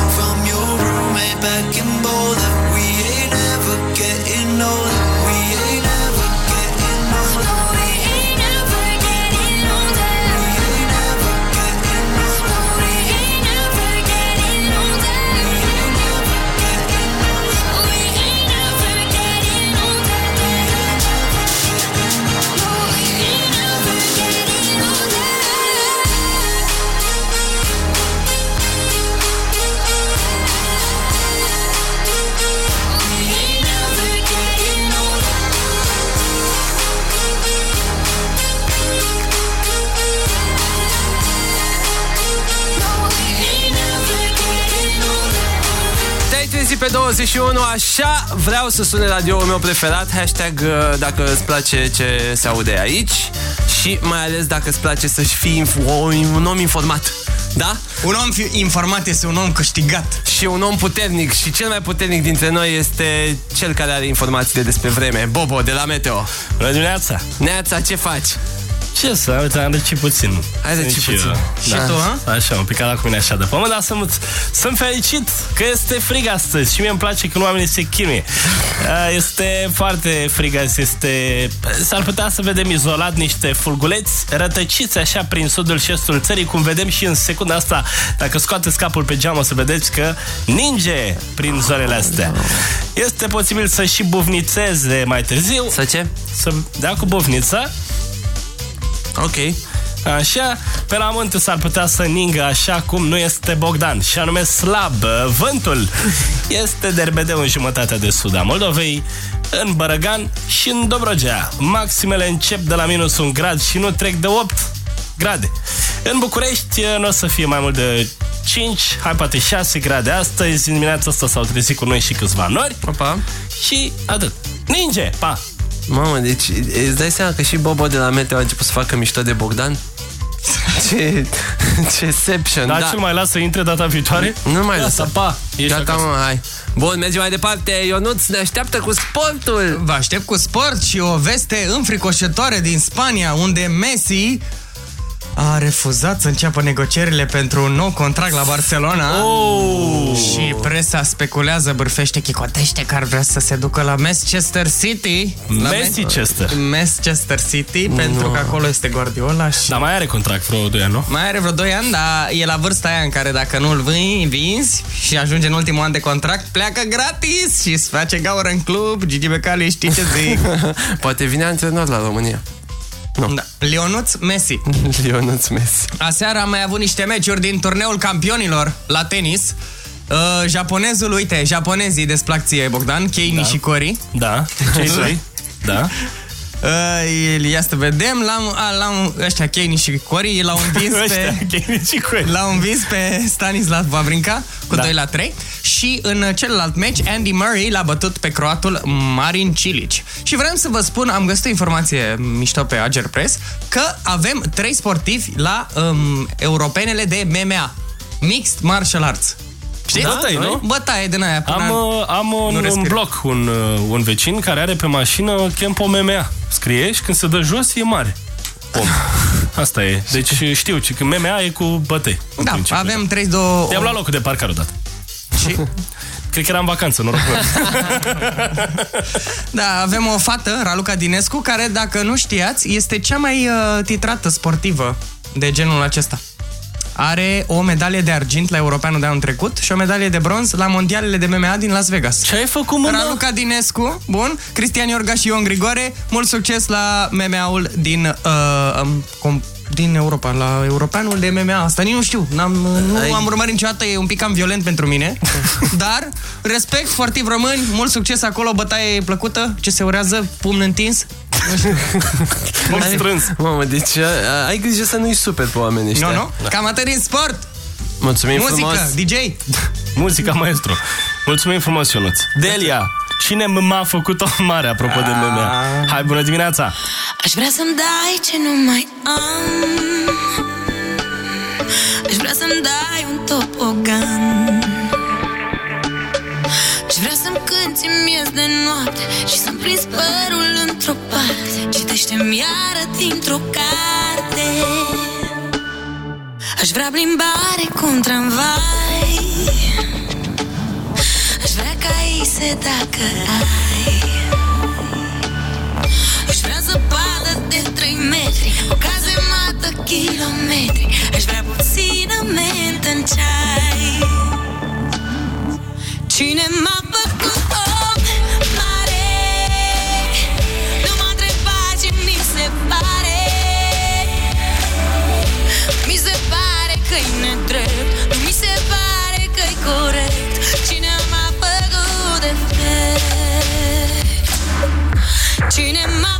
S21: older.
S2: Te-ai trezit pe 21, așa vreau să sune radioul meu preferat Hashtag uh, dacă îți place ce se aude aici Și mai ales dacă îți place să-și fii inf- o- un om informat Da?
S3: Un om fi- informat este un om câștigat
S2: Și un om puternic Și cel mai puternic dintre noi este cel care are informațiile despre vreme Bobo de la Meteo
S1: Bună dimineața!
S2: Neața, ce faci?
S1: Ce să, uite, am răcit puțin.
S2: Ai răcit
S1: Nici
S2: puțin.
S1: eu.
S2: Și tu, a?
S1: Așa, un pic la cu mine așa de pământ, dar sunt, sunt fericit că este frig astăzi și mie îmi place când oamenii se chinuie. Uh, Este foarte frig azi, este... S-ar putea să vedem izolat niște fulguleți rătăciți așa prin sudul și estul țării, cum vedem și în secunda asta, dacă scoateți capul pe geam o să vedeți că ninge prin zonele astea. Este posibil să și bufnițeze mai târziu.
S2: Să ce?
S1: Să dea cu bufnița
S2: Ok.
S1: Așa, pe la munte s-ar putea să ningă așa cum nu este Bogdan Și anume slab Vântul este derbedeu în jumătatea de sud a Moldovei În Bărăgan și în Dobrogea Maximele încep de la minus un grad și nu trec de 8 grade În București nu o să fie mai mult de 5, hai poate 6 grade astăzi În dimineața asta s-au trezit cu noi și câțiva nori
S2: Opa.
S1: Și atât Ninge, pa!
S2: Mamă, deci îți dai seama că și Bobo de la Meteo a început să facă mișto de Bogdan? Ce, ce seption,
S1: Dar
S2: da.
S1: ce mai las să intre data viitoare?
S2: Nu mai
S1: Lasă,
S2: lăsa.
S1: pa! Ești
S2: Gata,
S1: acasă.
S2: mă, hai. Bun, mergem mai departe. Ionuț ne așteaptă cu sportul.
S3: Vă aștept cu sport și o veste înfricoșătoare din Spania, unde Messi a refuzat să înceapă negocierile pentru un nou contract la Barcelona
S1: oh!
S3: și presa speculează, bârfește, chicotește că ar vrea să se ducă la Manchester City. La
S1: Manchester.
S3: Manchester City, pentru că acolo este Guardiola și...
S1: Dar mai are contract vreo 2 ani, nu?
S3: Mai are vreo 2 ani, dar e la vârsta aia în care dacă nu-l vin- vinzi și ajunge în ultimul an de contract, pleacă gratis și îți face gaură în club. Gigi Becali, știi ce zic?
S2: Poate vine antrenor la România.
S3: Nu. Da. Leonuț Messi.
S2: Leonuț Messi.
S3: Aseară am mai avut niște meciuri din turneul campionilor la tenis. Uh, japonezul, uite, japonezii desplac ție, Bogdan, Kei da. Nishikori.
S1: Da, cei doi. Da.
S3: Uh, ia să vedem, l-am, a, l-am, ăștia, Kei Nishikori, l-au învins pe...
S1: Ăștia, Kei Nishikori.
S3: L-au învins pe Stanislav Wawrinka cu
S1: Da.
S3: 2 la 3 și în celălalt meci Andy Murray l-a bătut pe croatul Marin Cilic. Și vreau să vă spun, am găsit o informație mișto pe Ager Press, că avem trei sportivi la um, europenele de MMA. Mixed Martial Arts. Știți?
S1: Bătaie, nu?
S3: Bătaie din aia. până
S1: Am, uh, am
S3: nu
S1: un, un
S3: respiră.
S1: bloc, un, uh, un vecin care are pe mașină Campo MMA. Scrie și când se dă jos e mare. Om. Asta e. Deci știu, ci că MMA e cu bătăi. în
S3: Da,
S1: principiu.
S3: avem 3 2
S1: I-am luat locul de parcare odată.
S3: Și?
S1: Cred că era în vacanță, noroc.
S3: Da, avem o fată, Raluca Dinescu, care, dacă nu știați, este cea mai uh, titrată sportivă de genul acesta. Are o medalie de argint la Europeanul de anul trecut și o medalie de bronz la mondialele de MMA din Las Vegas.
S1: Ce ai făcut, mă?
S3: Raluca Dinescu, bun, Cristian Iorgaș și Ion Grigore, mult succes la MMA-ul din, uh, um, com- din Europa, la Europeanul de MMA. Asta nici nu știu, n-am, nu
S2: Ai-
S3: am urmărit niciodată, e un pic cam violent pentru mine, dar respect, sportiv români, mult succes acolo, bătaie plăcută, ce se urează, pumn întins.
S1: Mult strâns.
S2: Mamă, deci a, ai grijă să nu-i super pe oamenii ăștia.
S3: Nu, nu? Cam atât din sport.
S2: Mulțumim
S3: Muzică,
S2: frumos.
S3: DJ.
S1: Muzica maestru. Mulțumim frumos, Ionuț. Delia, cine m-a făcut-o mare apropo de MMA? Hai, bună dimineața!
S6: Aș vrea să-mi dai ce nu mai am. Aș vrea să-mi dai un topogan. Aș vrea să-mi cânti ce miez de noapte Și să-mi prins părul într-o parte. Citește-mi iară dintr-o carte. Aș vrea plimbare cu un tramvai Aș vrea caise dacă ai Aș vrea zăpadă de 3 metri O cazemată kilometri. Aș vrea puțină mentă în ceai. Cine m-a făcut Cine m-a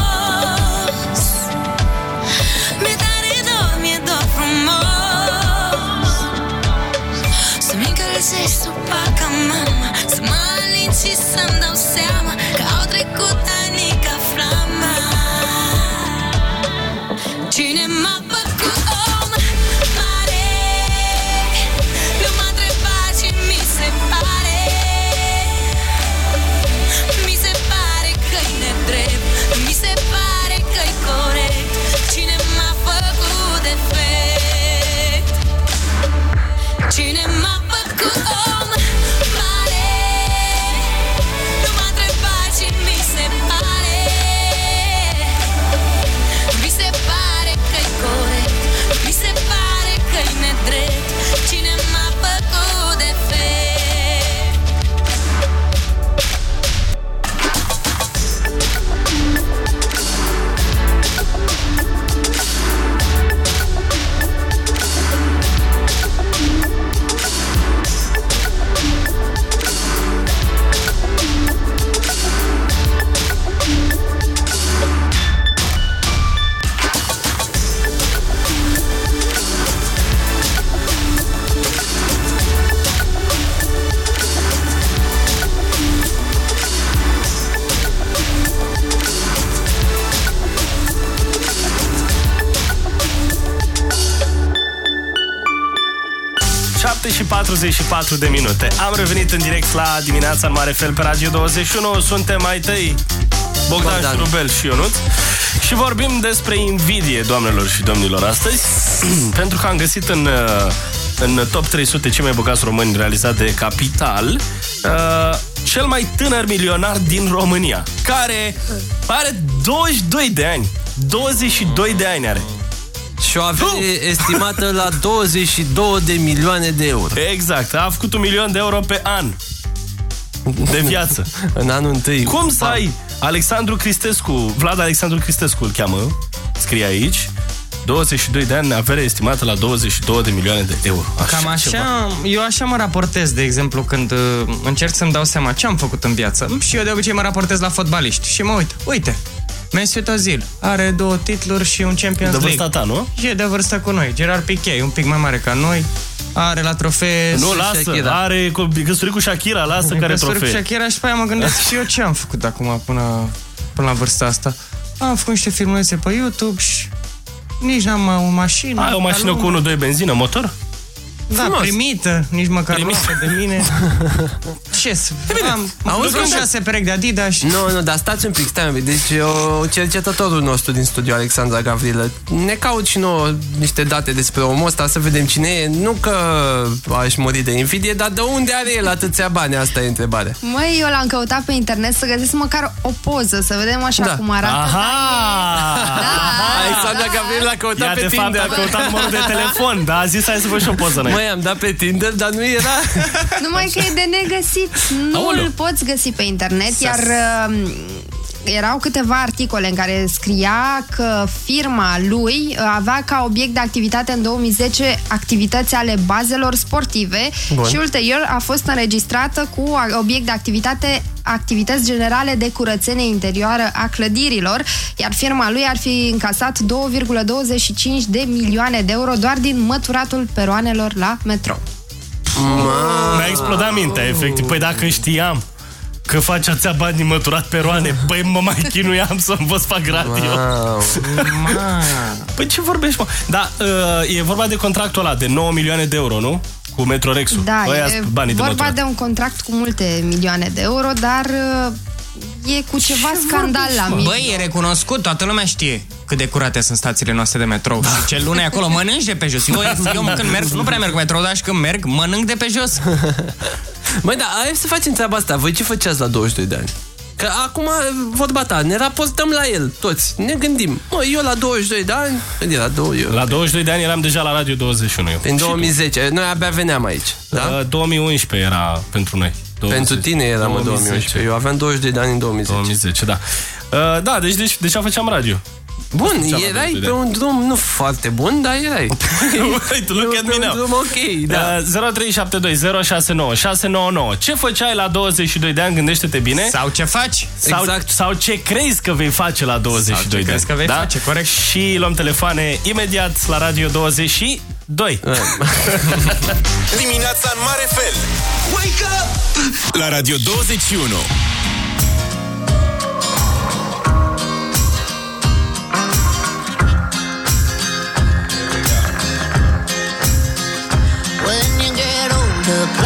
S6: și să-mi dau seama Că au trecut ani ca flama. Cine m-a
S1: 24 de minute. Am revenit în direct la dimineața în mare fel pe Radio 21. Suntem mai tăi Bogdan, Bogdan. Șurubel și Ionut și vorbim despre invidie, doamnelor și domnilor, astăzi, pentru că am găsit în, uh, în top 300 cei mai bogați români realizat de Capital uh, cel mai tânăr milionar din România, care are 22 de ani. 22 de ani are.
S2: Și o avere estimată la 22 de milioane de euro.
S1: Exact, a făcut un milion de euro pe an de viață.
S2: în anul întâi.
S1: Cum să ai Alexandru Cristescu, Vlad Alexandru Cristescu îl cheamă, scrie aici, 22 de ani, avere estimată la 22 de milioane de euro.
S3: Așa Cam așa,
S1: ceva.
S3: eu așa mă raportez, de exemplu, când uh, încerc să-mi dau seama ce am făcut în viață. Și eu de obicei mă raportez la fotbaliști și mă uit. Uite, Mesut Özil are două titluri și un Champions
S1: De
S3: League.
S1: vârsta ta, nu?
S3: E de vârstă cu noi. Gerard Piqué, e un pic mai mare ca noi. Are la trofee...
S1: Nu, lasă,
S3: Shakira.
S1: are co- căsătorit cu Shakira, lasă care
S3: Căsătorit cu
S1: trofee.
S3: Shakira și pe aia mă gândesc și eu ce am făcut acum până, până la vârsta asta. Am făcut niște filmulețe pe YouTube și nici n-am o mașină.
S1: Ai o mașină cu 1-2 benzină, motor?
S3: Da,
S2: Frumos.
S3: primită, nici măcar luată de mine. Ce să... Am,
S2: Auzi,
S3: am
S2: cum-
S3: șase perechi de Adidas.
S2: Nu, nu, dar stați un pic, stai un pic. Deci eu, cercetătorul nostru din studio, Alexandra Gavrilă, ne caut și nouă niște date despre omul ăsta să vedem cine e. Nu că aș muri de invidie, dar de unde are el atâția bani? Asta e întrebarea.
S5: Măi, eu l-am căutat pe internet să găsesc măcar o poză, să vedem așa
S2: Da.
S5: cum arată.
S2: Alexandra Gavril l-a căutat
S1: Ea,
S2: pe
S1: de fapt,
S2: Tinder.
S1: a căutat numărul de telefon, da, a zis hai să vă și o poză înainte.
S2: Măi, am dat pe Tinder, dar nu era...
S5: Numai că e de negăsit. Nu
S1: Aoleu.
S5: îl poți găsi pe internet, iar uh, erau câteva articole în care scria că firma lui uh, avea ca obiect de activitate în 2010 activități ale bazelor sportive
S2: Bun.
S5: și ulterior a fost înregistrată cu a- obiect de activitate activități generale de curățenie interioară a clădirilor, iar firma lui ar fi încasat 2,25 de milioane de euro doar din măturatul peroanelor la metrou.
S1: Mi-a explodat mintea, efectiv. Păi dacă știam că faci ația bani din măturat peroane, băi, mă mai chinuiam să vă fac radio. Păi ce vorbești, mă? Da, uh, e vorba de contractul ăla de 9 milioane de euro, nu? Cu Metrorex-ul.
S5: Da,
S1: Ăia
S5: e
S1: sunt banii de
S5: vorba
S1: măturat.
S5: de un contract cu multe milioane de euro, dar uh, e cu ceva scandal la mine.
S3: Băi, e recunoscut, toată lumea știe cât de curate sunt stațiile noastre de metrou. Și ce lună e acolo, mănânci de pe jos. Eu, eu când merg, nu prea merg cu metrou, dar și când merg, mănânc de pe jos.
S2: Măi, da, hai să facem treaba asta. Voi ce făceați la 22 de ani? Că acum, vorba ta, ne raportăm la el, toți. Ne gândim. Mă, eu la 22 de ani... Când era? Două, eu.
S1: La 22 de ani eram deja la Radio 21. Eu.
S2: În 2010. Noi abia veneam aici. Da?
S1: Uh, 2011 era pentru noi. 20.
S2: Pentru tine era, mă, 2011. Eu aveam 22 de ani în 2010.
S1: 2010, da. Uh, da, deci, deci deja făceam radio.
S2: Bun,
S1: Făceam la
S2: erai
S1: 22 de
S2: pe
S1: ani.
S2: un drum nu foarte bun, dar erai.
S1: Uite, look at me now.
S2: drum ok, da.
S1: Uh, 0372 699 Ce făceai la 22 de ani? Gândește-te bine.
S3: Sau ce faci?
S1: Sau,
S2: Exact.
S1: sau ce crezi că vei face la 22
S3: Sau ce
S1: de ani.
S3: crezi că vei
S1: da?
S3: face, corect.
S1: Și luăm telefoane imediat la Radio 22.
S4: Dimineața în mare fel. Wake up! La Radio 21.
S6: Get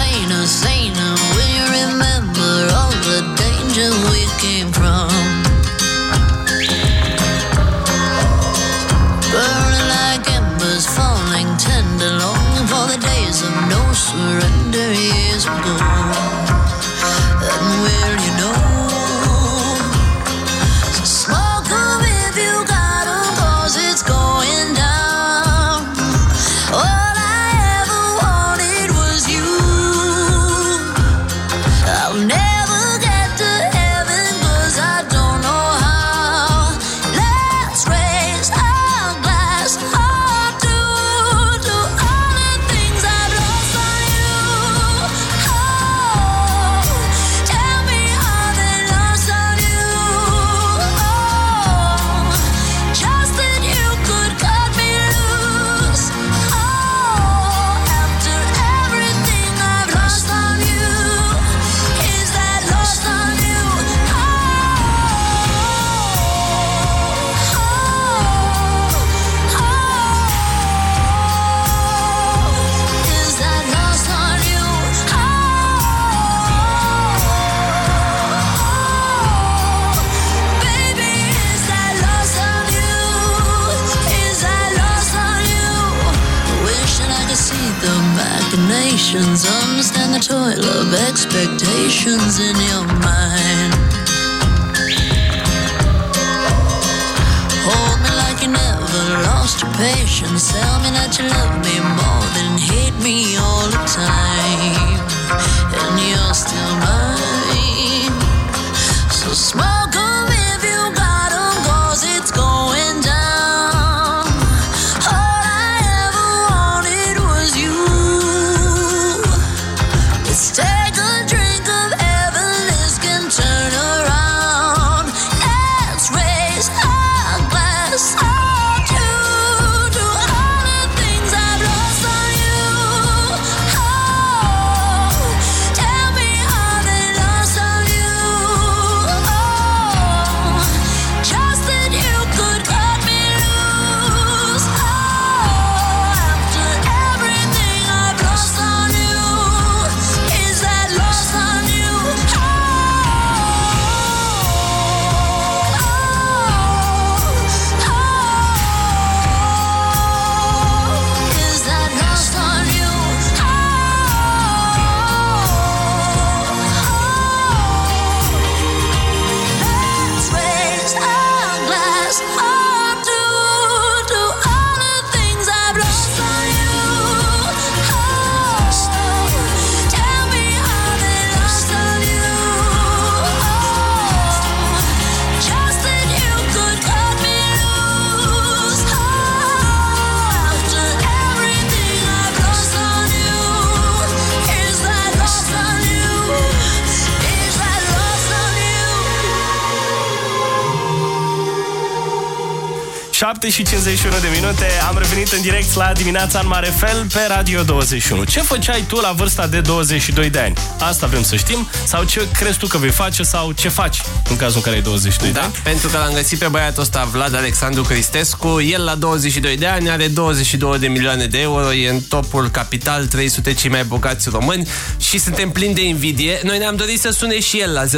S1: 7 și 51 de minute, am revenit în direct la dimineața în mare fel pe Radio 21. Ce făceai tu la vârsta de 22 de ani? Asta vrem să știm. Sau ce crezi tu că vei face sau ce faci în cazul în care ai 22 de
S2: Da,
S1: ani?
S2: pentru că l-am găsit pe băiatul ăsta, Vlad Alexandru Cristescu. El la 22 de ani are 22 de milioane de euro, e în topul capital 300 cei mai bogați români și suntem plini de invidie. Noi ne-am dorit să sune și el la 0372069699,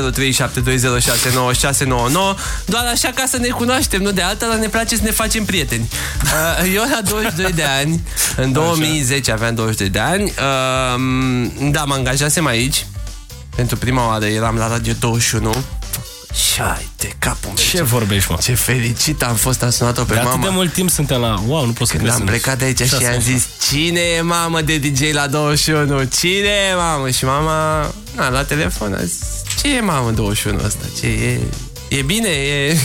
S2: doar așa ca să ne cunoaștem, nu de alta, dar ne place să ne facem prieteni. Uh, Eu la 22 de ani, în 2010 aveam 22 de ani, uh, da, mă angajasem aici. Pentru prima oară eram la Radio 21 și ai de capul meu.
S1: Ce vorbești, mă?
S2: Ce fericit am fost, am sunat-o pe
S1: De
S2: mama.
S1: atât de mult timp suntem la... Wow, nu pot să
S2: Când
S1: crezi.
S2: am plecat de aici și
S1: Șase
S2: i-am
S1: ani.
S2: zis Cine e mamă de DJ la 21? Cine e mamă? Și mama, na, la telefon a zis Ce e mamă 21 ăsta? Ce e? E bine, e,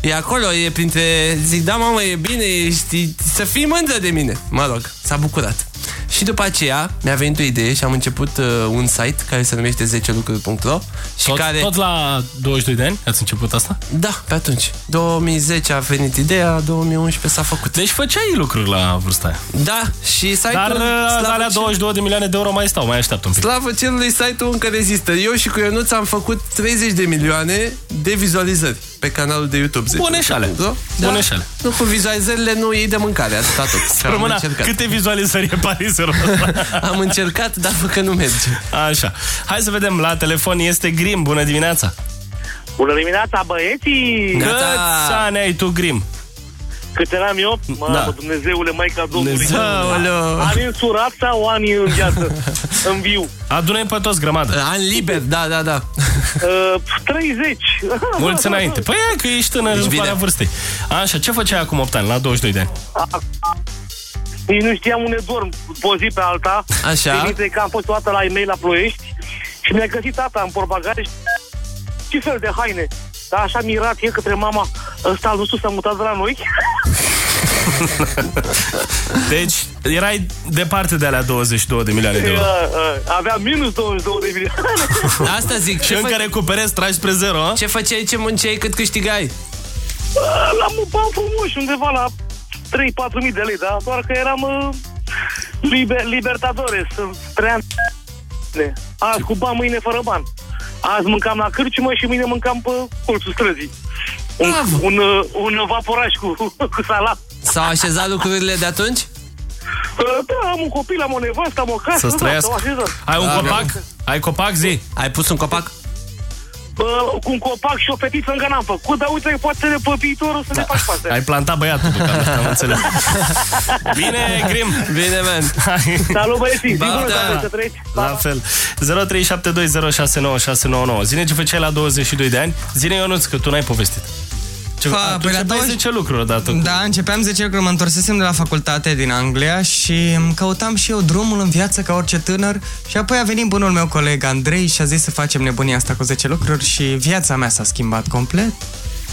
S2: e acolo, e printre... Zic, da mamă, e bine, ești, să fii mândră de mine. Mă rog, s-a bucurat. Și după aceea mi-a venit o idee și am început uh, un site care se numește 10lucruri.ro și
S1: Tot,
S2: care...
S1: tot la 22 de ani ați început asta?
S2: Da, pe atunci. 2010 a venit ideea, 2011 s-a făcut.
S1: Deci făceai lucruri la vârsta aia.
S2: Da, și site-ul...
S1: Dar uh,
S2: slavă
S1: alea
S2: cer-
S1: 22 de milioane de euro mai stau, mai așteaptă un pic.
S2: Slavă cerului, site-ul încă rezistă. Eu și cu Ionuț am făcut 30 de milioane de vizualizări pe canalul de YouTube. 10.
S1: Buneșale.
S2: Da?
S1: Buneșale.
S2: Nu, cu vizualizările nu iei de mâncare, atâta tot.
S1: Să
S2: Am
S1: rămână
S2: încercat.
S1: câte vizualizări e Pariserul
S2: Am încercat, dar văd că nu merge.
S1: Așa. Hai să vedem, la telefon este Grim. Bună dimineața!
S7: Bună dimineața, băieții!
S1: Câți ani ai tu, Grim?
S7: Cât eram eu? Mamă,
S1: Da.
S7: Dumnezeule, Maica Domnului.
S1: Dumnezeule.
S7: Ani însurat sau ani în viață? în viu?
S1: Adună pe toți grămadă.
S2: An liber, da, da, da.
S7: Uh, 30.
S1: Mulți înainte. Păi e că ești tânăr
S2: Ești
S1: în
S2: bine.
S1: valea vârstei. Așa, ce făceai acum 8 ani, la 22 de ani?
S7: Nici nu știam unde dorm pe o zi pe alta.
S2: Așa.
S7: Trimite că am fost toată la e-mail la Ploiești și mi-a găsit tata în porbagaj ce fel de haine. Dar așa mirat e către mama, ăsta al nostru s-a mutat de la noi.
S1: Deci, erai departe de alea 22 de milioane de euro.
S7: Uh, uh, Avea minus 22 de milioane.
S2: Asta zic.
S1: Și încă recuperezi, tragi spre zero, a?
S2: Ce făceai, ce munceai, cât câștigai?
S7: Uh, L-am bani frumoși undeva la 3-4 mii de lei, da? Doar că eram uh, liber, libertadores, sunt trei ani. Azi cu bani, mâine fără bani. Azi mâncam la cârciumă și mâine mâncam pe colțul străzii. Un, un, uh, un vaporaj cu, cu salat.
S2: S-au așezat lucrurile de atunci?
S7: Uh, Da, am un copil, am o nevastă, am o casă.
S1: Să-ți
S7: da,
S1: trăiască.
S7: s-au așezat.
S1: Ai un
S2: Da,
S1: copac? Ai copac, zi?
S2: Ai pus un copac?
S7: Uh, cu un copac și o fetiță încă n-am făcut, dar uite, poate pe viitor o să ne faci față.
S1: Ai plantat băiatul deocamdată, am înțeles. Bine, Grim!
S2: Bine, man!
S7: Salut, băieții! Zi
S1: Ba,
S7: bună,
S1: da.
S7: doamne, să trăiți!
S1: La fel. 0372069699. Zine ce făceai la 22 de ani. Zine, Ionuț, că tu n-ai povestit. Ce,
S3: Pa,
S1: tu
S3: păi la
S1: începeai
S3: 20
S1: 10 lucruri odată. cu-
S3: Da, începeam 10 lucruri, mă întorsesem de la facultate din Anglia și îmi căutam și eu drumul în viață ca orice tânăr și apoi a venit bunul meu coleg Andrei și a zis să facem nebunia asta cu 10 lucruri și viața mea s-a schimbat complet.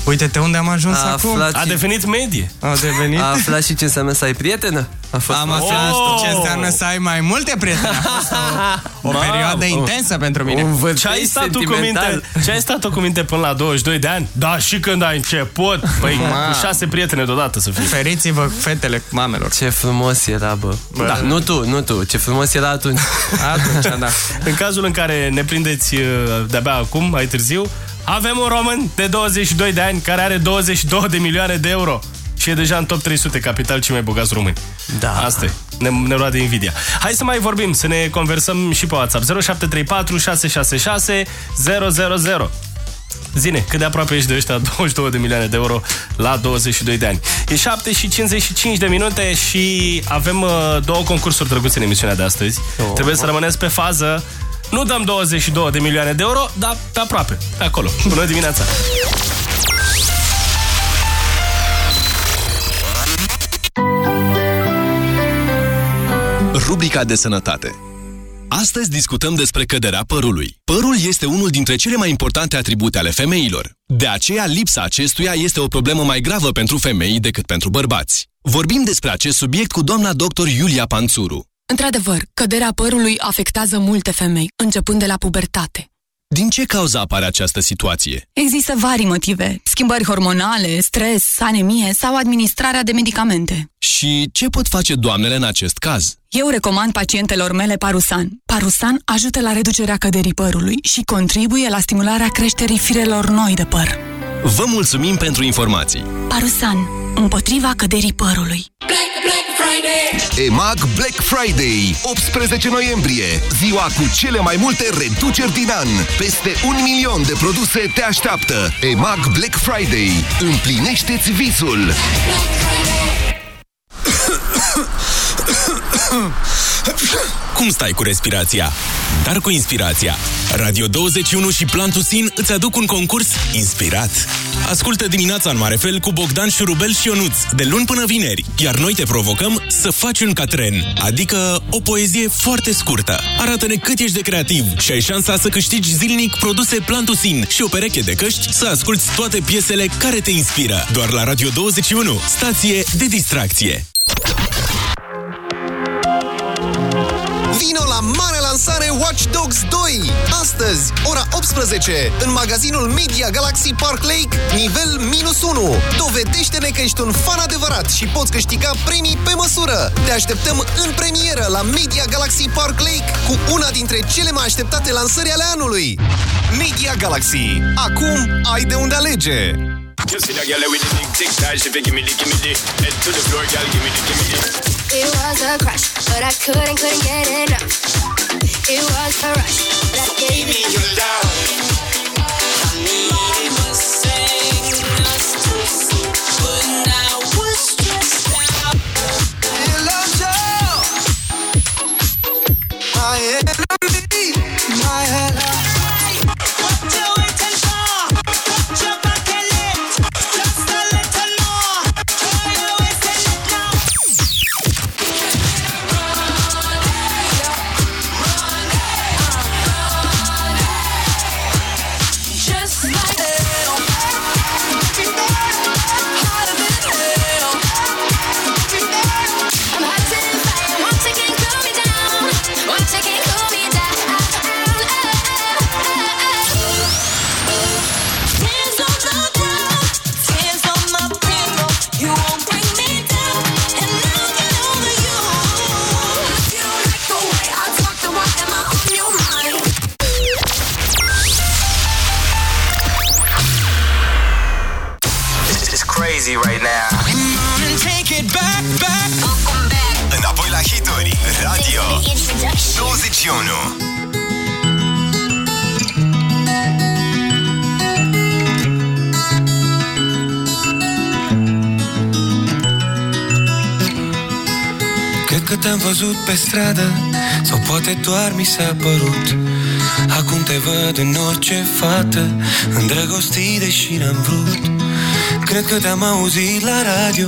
S3: Uite-te unde am ajuns
S2: A
S3: acum.
S2: aflat
S1: A
S2: și-
S1: devenit medie.
S3: A devenit.
S2: A aflat și ce înseamnă să ai prietenă? A fost
S3: Am
S2: foarte
S3: aflat
S2: mișto.
S3: ce înseamnă să ai mai multe prieteni. A fost o, o
S1: Mamă.
S3: perioadă intensă pentru mine.
S2: Un
S1: Ce
S2: vârtej
S1: ai stat tu cu
S2: sentimental.
S1: minte? Ce ai stat tu cu minte până la 22 de ani? Da, și când ai început. Păi,
S3: Ma.
S1: cu șase prietene deodată să fii.
S3: Feriți-vă fetele mamelor.
S2: Ce frumos era, bă. Da, nu tu, nu tu. Ce frumos era atunci.
S3: Atunci, da.
S1: În cazul în care ne prindeți uh, de-abia acum, mai târziu, avem un român de 22 de ani care are 22 de milioane de euro. Și e deja în top 300 capital cei mai bogați români.
S2: Da.
S1: Asta e. Ne, ne lua de invidia. Hai să mai vorbim, să ne conversăm și pe WhatsApp. 0734 666 000. Zine, cât de aproape ești de ăștia 22 de milioane de euro la 22 de ani. E 7 și 55 de minute și avem uh, două concursuri drăguțe în emisiunea de astăzi.
S2: Oh.
S1: Trebuie să rămâneți pe fază. Nu dăm 22 de milioane de euro, dar pe aproape, pe acolo. Bună dimineața!
S4: Rubrica de sănătate. Astăzi discutăm despre căderea părului. Părul este unul dintre cele mai importante atribute ale femeilor. De aceea, lipsa acestuia este o problemă mai gravă pentru femei decât pentru bărbați. Vorbim despre acest subiect cu doamna doctor Iulia Panțuru.
S19: Într-adevăr, căderea părului afectează multe femei, începând de la pubertate.
S4: Din ce cauză apare această situație?
S22: Există vari motive. Schimbări hormonale, stres, anemie sau administrarea de medicamente.
S4: Și ce pot face doamnele în acest caz?
S22: Eu recomand pacientelor mele Parusan. Parusan ajută la reducerea căderii părului și contribuie la stimularea creșterii firelor noi de păr.
S4: Vă mulțumim pentru informații!
S22: Parusan. Împotriva căderii părului.
S11: EMAG Black Friday, 18 noiembrie, ziua cu cele mai multe reduceri din an. Peste un milion de produse te așteaptă. EMAG Black Friday. Împlinește-ți visul!
S23: Cum stai cu respirația? Dar cu inspirația. Radio 21 și Plantusin îți aduc un concurs inspirat. Ascultă dimineața în mare fel cu Bogdan Șurubel și Ionuț, de luni până vineri, iar noi te provocăm să faci un catren, adică o poezie foarte scurtă. Arată-ne cât ești de creativ și ai șansa să câștigi zilnic produse Plantusin și o pereche de căști să asculti toate piesele care te inspiră. Doar la Radio 21, stație de distracție.
S24: Vino la mare lansare Watch Dogs 2! Astăzi, ora 18, în magazinul Media Galaxy Park Lake, nivel minus 1. Dovedește-ne că ești un fan adevărat și poți câștiga premii pe măsură. Te așteptăm în premieră la Media Galaxy Park Lake cu una dintre cele mai așteptate lansări ale anului. Media Galaxy. Acum ai de unde alege!
S17: You see that girl with the big six style, she give me the, give me the Head to the floor, girl, give me the, give me the
S25: It was a crush, but I couldn't, couldn't get enough. It was a rush, but I gave it
S17: your love.
S21: My enemy, my ally.
S11: 21.
S21: Cred că te-am văzut pe stradă Sau poate doar mi s-a părut Acum te văd în orice fată Îndrăgostit deși n-am vrut Cred că te-am auzit la radio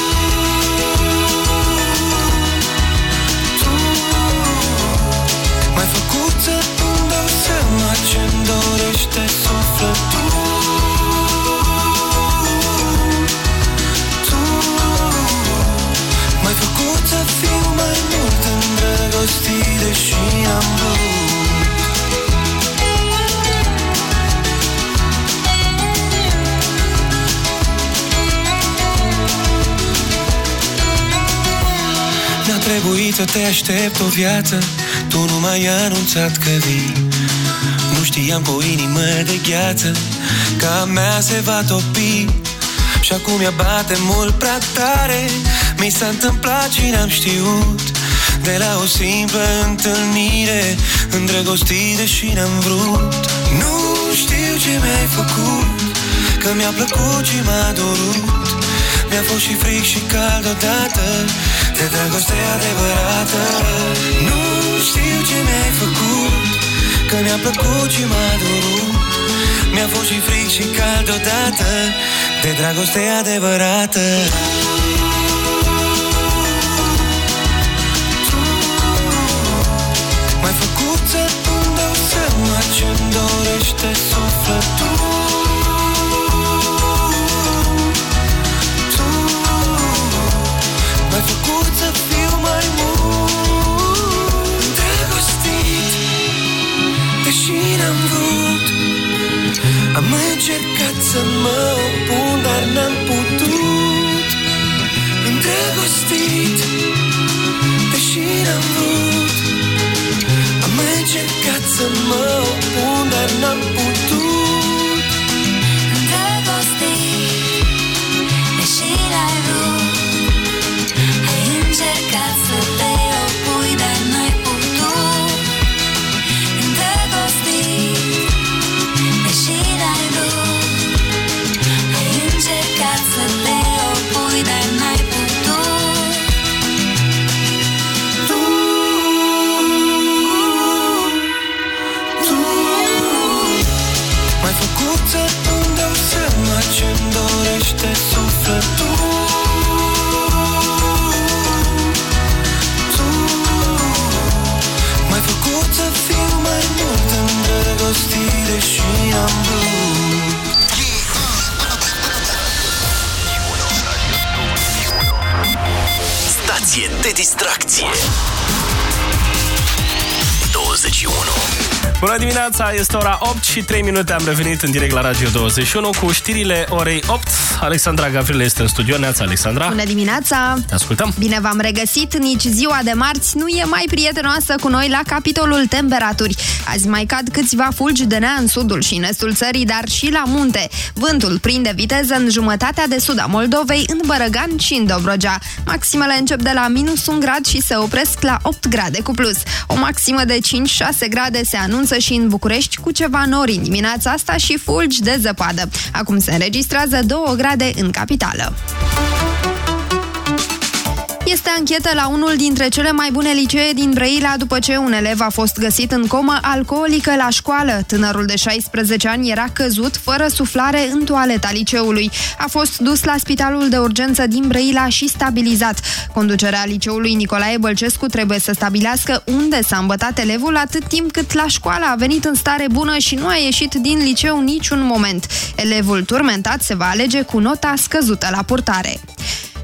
S21: trebuit să te aștept o viață. Tu nu m-ai anunțat că vii Nu știam cu o inimă de gheață Că a mea se va topi. Și acum ea bate mult prea tare. Mi s-a întâmplat și n-am știut De la o simplă întâlnire. Îndrăgostire și n-am vrut. Nu știu ce mi-ai făcut Că mi-a plăcut și m-a dorut Mi-a fost și fric și cald odată De dragoste adevărată. Nu știu ce mi-ai făcut Că mi-a plăcut și m-a durut. Mi-a fost și fric și cald odată De dragoste adevărată încercat să
S1: este ora 8 și 3 minute, am revenit în direct la Radio 21 cu știrile orei 8. Alexandra Gavril este în studio, neața Alexandra.
S5: Bună dimineața!
S1: Te ascultăm.
S5: Bine v-am regăsit, nici ziua de marți nu e mai prietenoasă cu noi la capitolul temperaturi. Azi mai cad câțiva fulgi de nea în sudul și în estul țării, dar și la munte. Vântul prinde viteză în jumătatea de sud a Moldovei, în Bărăgan și în Dobrogea. Maximele încep de la minus 1 grad și se opresc la 8 grade cu plus. O maximă de 5-6 grade se anunță și în București cu ceva nori în dimineața asta și fulgi de zăpadă. Acum se înregistrează 2 grade în capitală. Este anchetă la unul dintre cele mai bune licee din Brăila după ce un elev a fost găsit în comă alcoolică la școală. Tânărul de 16 ani era căzut fără suflare în toaleta liceului. A fost dus la spitalul de urgență din Brăila și stabilizat. Conducerea liceului Nicolae Bălcescu trebuie să stabilească unde s-a îmbătat elevul atât timp cât la școală a venit în stare bună și nu a ieșit din liceu niciun moment. Elevul turmentat se va alege cu nota scăzută la purtare.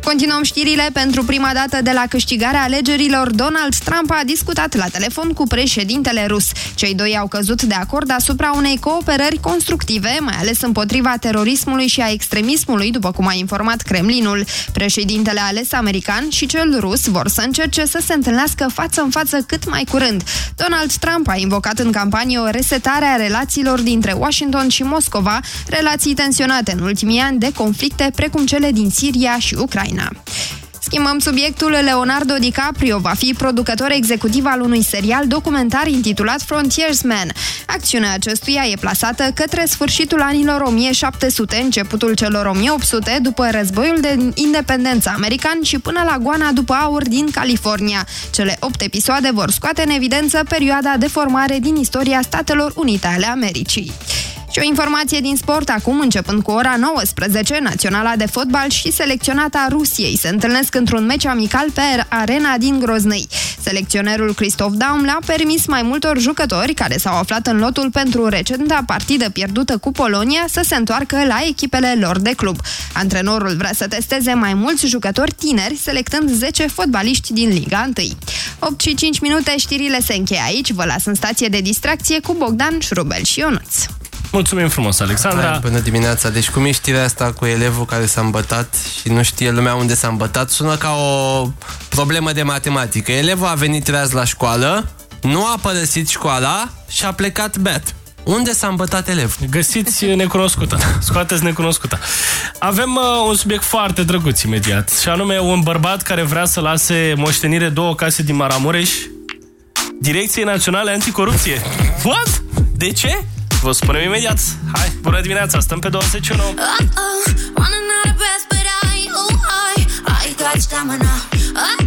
S5: Continuăm știrile. Pentru prima dată de la câștigarea alegerilor, Donald Trump a discutat la telefon cu președintele rus. Cei doi au căzut de acord asupra unei cooperări constructive, mai ales împotriva terorismului și a extremismului, după cum a informat Kremlinul. Președintele ales american și cel rus vor să încerce să se întâlnească față în față cât mai curând. Donald Trump a invocat în campanie o resetare a relațiilor dintre Washington și Moscova, relații tensionate în ultimii ani de conflicte precum cele din Siria și Ucraina. Schimbăm subiectul. Leonardo DiCaprio va fi producător executiv al unui serial documentar intitulat Frontiersman. Acțiunea acestuia e plasată către sfârșitul anilor 1700, începutul celor 1800, după războiul de independență american și până la goana după aur din California. Cele 8 episoade vor scoate în evidență perioada de formare din istoria Statelor Unite ale Americii. Și o informație din sport acum, începând cu ora 19, Naționala de Fotbal și selecționata Rusiei se întâlnesc într-un meci amical pe arena din Groznăi. Selecționerul Christoph Daum le-a permis mai multor jucători care s-au aflat în lotul pentru recenta partidă pierdută cu Polonia să se întoarcă la echipele lor de club. Antrenorul vrea să testeze mai mulți jucători tineri, selectând 10 fotbaliști din Liga 1. 8 și 5 minute, știrile se încheie aici. Vă las în stație de distracție cu Bogdan, Șurubel și Ionuț.
S1: Mulțumim frumos, Alexandra.
S2: Hai, bună dimineața. Deci cum e știrea asta cu elevul care s-a îmbătat și nu știe lumea unde s-a îmbătat, sună ca o problemă de matematică. Elevul a venit treaz la școală, nu a părăsit școala și a plecat beat. Unde s-a îmbătat elev?
S1: Găsiți necunoscută. Scoateți necunoscută. Avem uh, un subiect foarte drăguț imediat. Și anume un bărbat care vrea să lase moștenire două case din Maramureș Direcției Naționale Anticorupție. What? De ce? Vă spunem imediat. Hai, bună dimineața, stăm pe 21.
S6: Uh-oh, running out of breath, but I, oh, I, I got stamina. Uh-oh,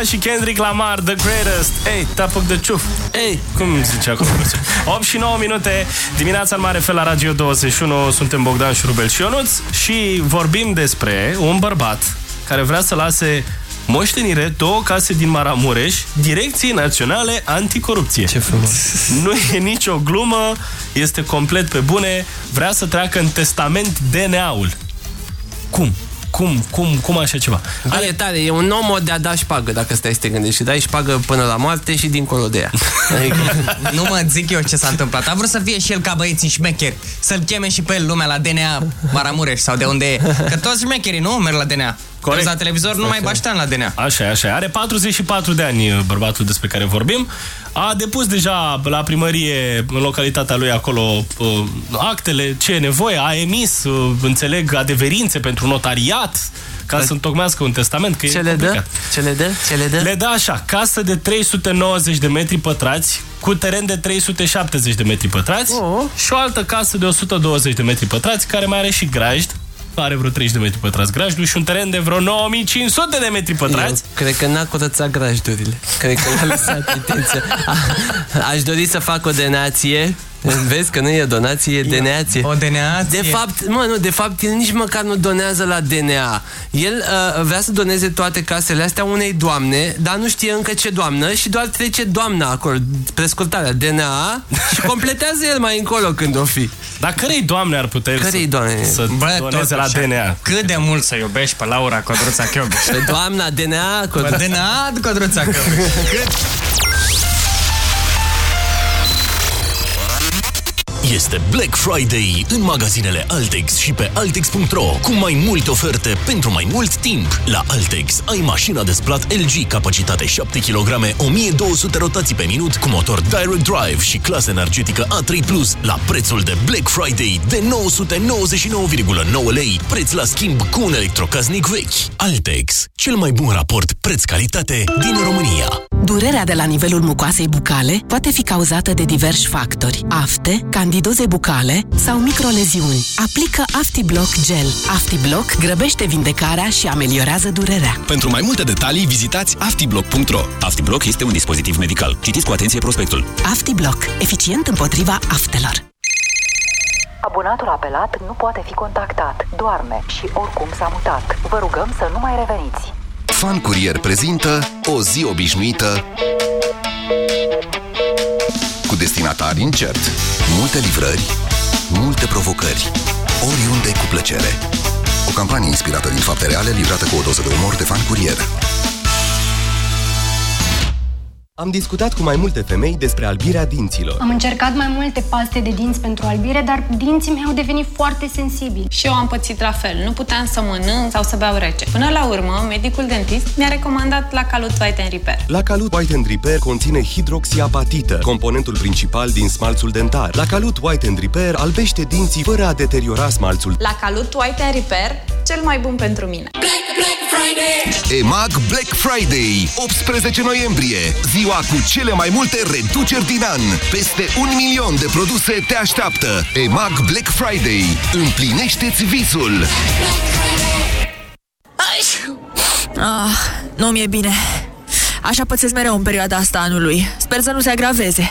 S1: Sia și Kendrick Lamar, The Greatest. Ei, tapuc de ciuf. Ei, cum zicea acolo? 8 și 9 minute, dimineața în mare fel la Radio 21, suntem Bogdan și Rubel și Ionuț și vorbim despre un bărbat care vrea să lase moștenire două case din Maramureș, Direcției Naționale Anticorupție. Ce
S2: frumos!
S1: Nu e nicio glumă, este complet pe bune, vrea să treacă în testament DNA-ul. Cum? Cum, cum, cum așa ceva?
S2: Bă, e tare, e un nou mod de a da șpagă, dacă stai să te gândești. Și dai șpagă până la moarte și dincolo de ea. Adică...
S3: Nu mă zic eu ce s-a întâmplat. A vrut să fie și el ca băieții șmecheri. Să-l cheme și pe el lumea la DNA Maramureș sau de unde e. Că toți șmecherii nu merg la DNA. Corect. la televizor nu mai baștean la DNA.
S1: Așa, e, așa. e. Are 44 de ani bărbatul despre care vorbim. A depus deja la primărie, în localitatea lui acolo, uh, actele, ce e nevoie. A emis, uh, înțeleg, adeverințe pentru notariat ca să întocmească un testament. Că
S2: Ce
S1: e
S2: le dă?
S1: complicat.
S2: Ce le dă? Ce le dă?
S1: Le dă așa, casă de 390 de metri pătrați cu teren de 370 de metri pătrați
S2: Oh.
S1: și o altă casă de 120 de metri pătrați care mai are și grajd are vreo 30 de metri pătrați grajdul și un teren de vreo 9500 de metri pătrați.
S2: Eu cred că n-a curățat grajdurile. Cred că l-a lăsat intenția. A- Aș dori să fac o donație. Vezi că nu e donație, e deneație.
S3: O deneație?
S2: De fapt, mă, nu, de fapt, el nici măcar nu donează la DNA. El uh, vrea să doneze toate casele astea unei doamne, dar nu știe încă ce doamnă și doar trece doamna acolo, prescurtarea DNA și completează el mai încolo când o fi.
S1: Dar cărei doamne ar putea el
S2: Cărei
S1: să,
S2: doamne?
S1: să
S3: Bă,
S1: doneze la
S3: totuși,
S1: DNA?
S3: Cât de mult să iubești pe Laura Codruța Chiobiș.
S2: Pe doamna DNA,
S3: Pe DNA Codruța Chiobiș.
S26: Este Black Friday în magazinele Altex și pe Altex.ro cu mai multe oferte pentru mai mult timp. La Altex ai mașina de spălat LG, capacitate 7 kg, 1200 rotații pe minut, cu motor Direct Drive și clasă energetică A3+, la prețul de Black Friday de 999,9 lei, preț la schimb cu un electrocasnic vechi. Altex, cel mai bun raport preț-calitate din România.
S27: Durerea de la nivelul mucoasei bucale poate fi cauzată de diversi factori. Afte, candidoze bucale sau microleziuni. Aplică AftiBlock Gel. AftiBlock grăbește vindecarea și ameliorează durerea.
S4: Pentru mai multe detalii, vizitați aftiblock.ro
S16: AftiBlock este un dispozitiv medical. Citiți cu atenție prospectul.
S27: AftiBlock. Eficient împotriva aftelor.
S28: Abonatul apelat nu poate fi contactat, doarme și oricum s-a mutat. Vă rugăm să nu mai reveniți.
S11: Fan Curier prezintă o zi obișnuită cu destinatari incert, multe livrări, multe provocări, oriunde cu plăcere. O campanie inspirată din fapte reale, livrată cu o doză de umor de Fan Curier.
S29: Am discutat cu mai multe femei despre albirea dinților.
S30: Am încercat mai multe paste de dinți pentru albire, dar dinții mei au devenit foarte sensibili.
S31: Și eu am pățit la fel. Nu puteam să mănânc sau să beau rece. Până la urmă, medicul dentist mi-a recomandat la Calut White and Repair.
S29: La Calut White and Repair conține hidroxiapatită, componentul principal din smalțul dentar. La Calut White and Repair albește dinții fără a deteriora smalțul.
S31: La Calut White and Repair, cel mai bun pentru mine.
S11: EMAG Black Friday, 18 noiembrie, ziua cu cele mai multe reduceri din an. Peste un milion de produse te așteaptă. EMAG Black Friday. Împlinește-ți visul!
S32: Ah, nu mi-e bine. Așa pățesc mereu în perioada asta anului. Sper să nu se agraveze.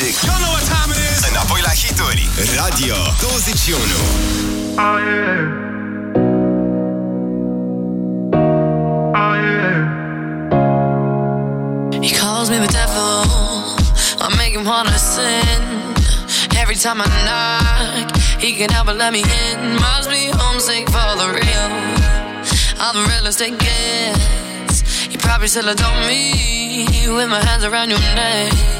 S11: Music. You know what time it is. Înapoi la hituri. Radio 21.
S21: Oh yeah. Oh yeah.
S33: He calls me the devil. I make him wanna sin. Every time I knock, he can help but let me in. Must be homesick for the real. I'm the real estate gets. You probably still adore me with my hands around your neck.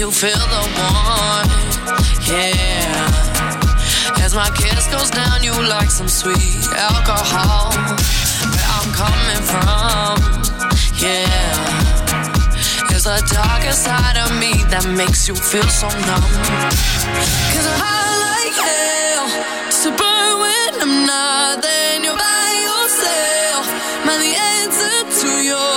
S33: You feel the warmth? Yeah. As my kiss goes down, you like some sweet alcohol. Where I'm coming from, yeah. It's a darker side of me that makes you feel so numb. Cause I like hell to burn when I'm not there. and You're by yourself. Man, the answer to your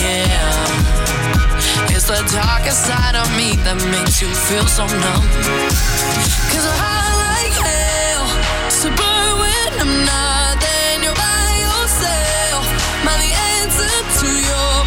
S33: yeah. It's the darkest side of me that makes you feel so numb. Cause I like hell to burn when I'm not there. and You're by yourself. My the answer to your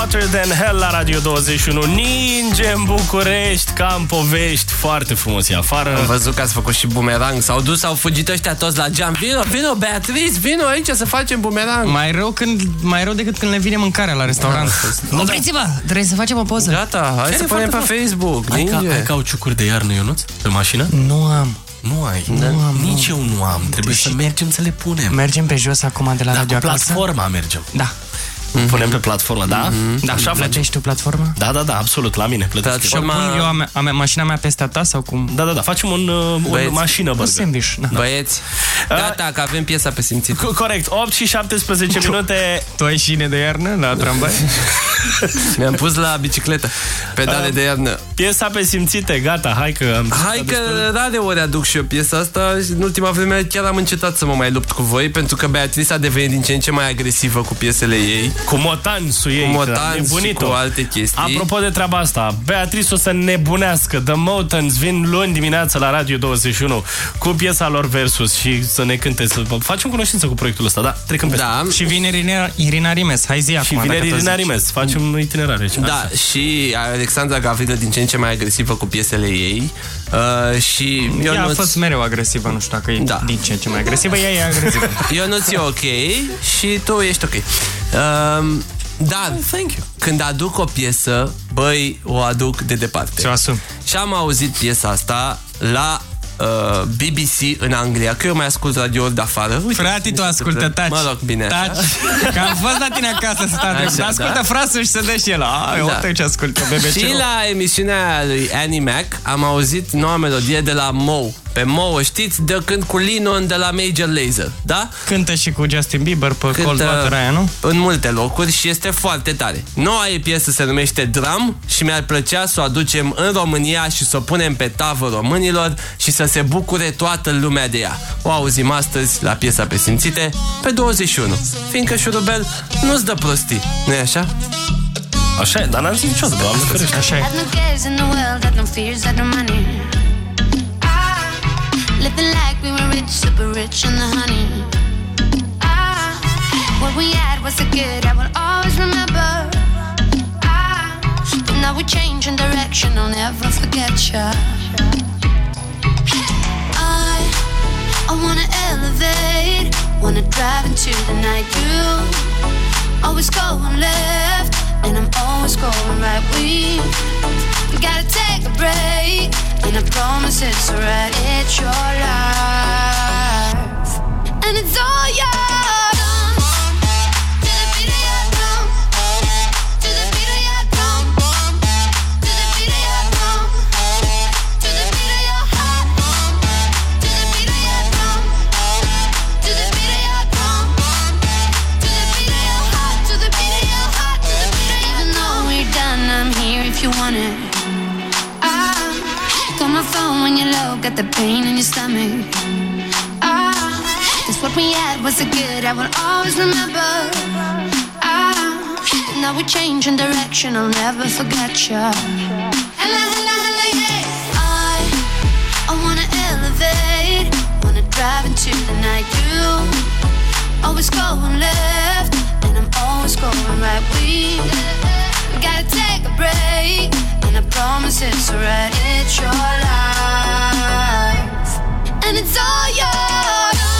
S1: Hotter Than Hell la Radio 21 Ninge în București Ca în povești Foarte frumos e afară
S2: Am văzut că ați făcut și bumerang S-au dus, au fugit ăștia toți la geam Vino, vino, Beatrice, vino aici să facem bumerang
S3: Mai rău, când, mai rău decât când ne vine mâncarea la restaurant. Opriți-vă! Trebuie să facem o poză.
S2: Gata, hai să punem pe Facebook
S1: Ai, ca,
S2: ninge.
S1: ai cauciucuri de iarnă, Ionuț? Pe mașină?
S3: Nu am.
S1: Nu ai
S3: Nu am,
S1: Nici
S3: nu.
S1: eu nu am Trebuie să mergem să le punem
S3: Mergem pe jos acum de la
S1: Da,
S3: radio
S1: cu
S3: acasă?
S1: platforma mergem
S3: Da.
S1: Punem pe platformă, da?
S3: Da,
S1: Așa facem.
S3: plătești tu platforma?
S1: Da, da, da, absolut, la mine plătesc
S3: Și o pun eu am, am mașina mea peste a ta sau cum?
S1: Da, da, da, facem un, uh, o
S2: Băieți,
S1: mașină
S3: Un
S1: burger.
S3: sandwich, da.
S2: Băieți, gata că avem piesa pe simțit.
S1: Co- Corect, 8 și 17 minute.
S3: Tu ai șine de iarnă la tramvai?
S2: Mi-am pus la bicicletă. Pedale
S1: Uh,
S2: de iarnă.
S1: Piesa pe simțite, gata, hai că am
S2: Hai că rare ori aduc și eu piesa asta și în ultima vreme chiar am încetat să mă mai lupt cu voi pentru că Beatrice a devenit din ce în ce mai agresivă cu piesele ei
S1: Cu motansul ei.
S2: Cu motanți
S1: că a
S2: și
S1: nebunit-o.
S2: cu alte chestii.
S1: Apropo de treaba asta, Beatrice o să nebunească. The Motans vin luni dimineață la Radio 21 cu piesa lor Versus și să ne cânte, să facem cunoștință cu proiectul ăsta, da? Trecem pe
S2: Da.
S3: Și vine Irina, Irina Rimes. Hai zi
S1: Și
S3: acum,
S1: vineri
S3: dacă tot
S1: Irina
S3: zici.
S1: Rimes. Facem itinerare. aici.
S2: Da, și Alexandra Gavrilă din ce în ce mai agresivă cu piesele ei. Uh, și eu
S3: Ea a
S2: nu
S3: fost mereu agresivă, nu știu dacă e da. din ce în ce mai agresivă, ea e agresivă.
S2: Eu nu ți ok și tu ești ok. Um, dar, thank you. când aduc o piesă, băi, o aduc de departe.
S3: Ce asum.
S2: Și am auzit piesa asta la uh, BBC în Anglia, că eu mai ascult radiouri de afară. Uite,
S3: Frate, tu ascultă, taci.
S2: Mă rog, bine. așa.
S3: Taci. Că am fost la tine acasă să
S2: Așa,
S3: te Ascultă
S2: da?
S3: frasul și să dă și el. A, eu
S2: Da.
S3: uite ce ascultă BBC.
S2: Și la emisiunea lui Annie Mac am auzit noua melodie de la Mo. Pe Mo o știți de când cu Linon de la Major Lazer, da?
S3: Cântă și cu Justin Bieber pe
S2: Cântă
S3: Cold Water aia, nu?
S2: În multe locuri și este foarte tare. Noua ei piesă se numește Drum și mi-ar plăcea să o aducem în România și să o punem pe tavă românilor și să se bucure toată lumea de ea. O auzim astăzi la piesa pe simțite pe 21. Fiindcă șurubel nu-ți dă prostii, nu așa?
S1: Așa e, dar n-am zis niciodată, doamne ferește.
S3: Așa
S6: Had living like we were rich, super rich in the honey. Ah, what we had was so good, I will always remember. Ah, but now we're changing direction, I'll never forget ya. I, I wanna elevate, wanna drive into the night. You always going left, and I'm always going right. We gotta take a break, and I promise it's alright. It's your life, and it's all yours. Got the pain in your stomach. Ah, cause what we had was so good, I will always remember. Ah, now we're changing direction, I'll never forget ya. Hello, hello, hello, yeah. I, I wanna elevate, wanna drive into the night. You always going left, and I'm always going right. We, we gotta take a break, and I promise it's alright. It's your life, and it's all yours.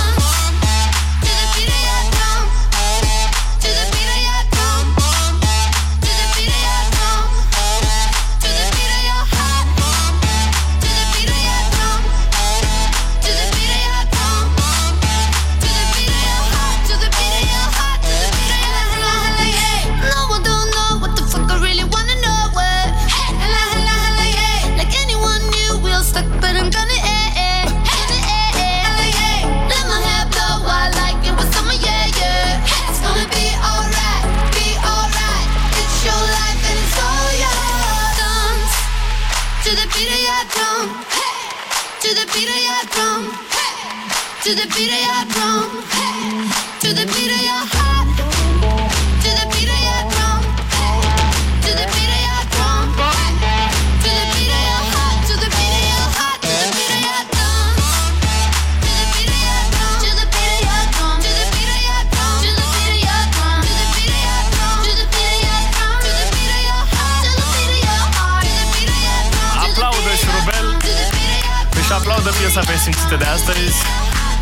S1: Piesa pe simțite de astăzi.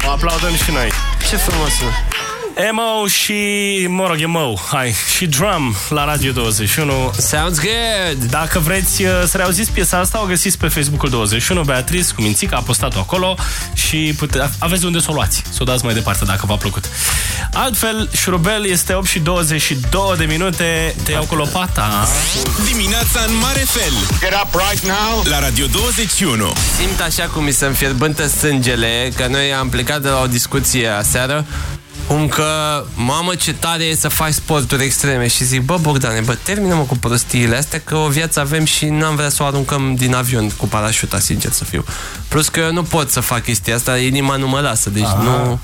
S1: O aplaudăm și noi.
S2: Ce frumos
S1: Emo și, mă rog, Emo, hai, și Drum la Radio 21
S2: Sounds good.
S1: Dacă vreți uh, să reauziți piesa asta, o găsiți pe Facebook-ul 21 Beatrice cu mințica, a postat-o acolo Și pute, aveți unde să o luați Să o dați mai departe dacă v-a plăcut. Altfel, șurubel este 8 și 22 de minute. Te iau cu lopata.
S4: Dimineața în mare fel. Get up right now. La Radio 21.
S2: Simt așa cum mi se înfierbântă sângele Că noi am plecat de la o discuție aseară cum că, mamă, ce tare e să faci sporturi extreme Și zic, bă, Bogdane, bă, termină-mă cu prostiile astea Că o viață avem și n-am vrea să o aruncăm din avion cu parașuta, sincer să fiu Plus că eu nu pot să fac chestia asta, inima nu mă lasă Deci
S1: Aha.
S2: nu...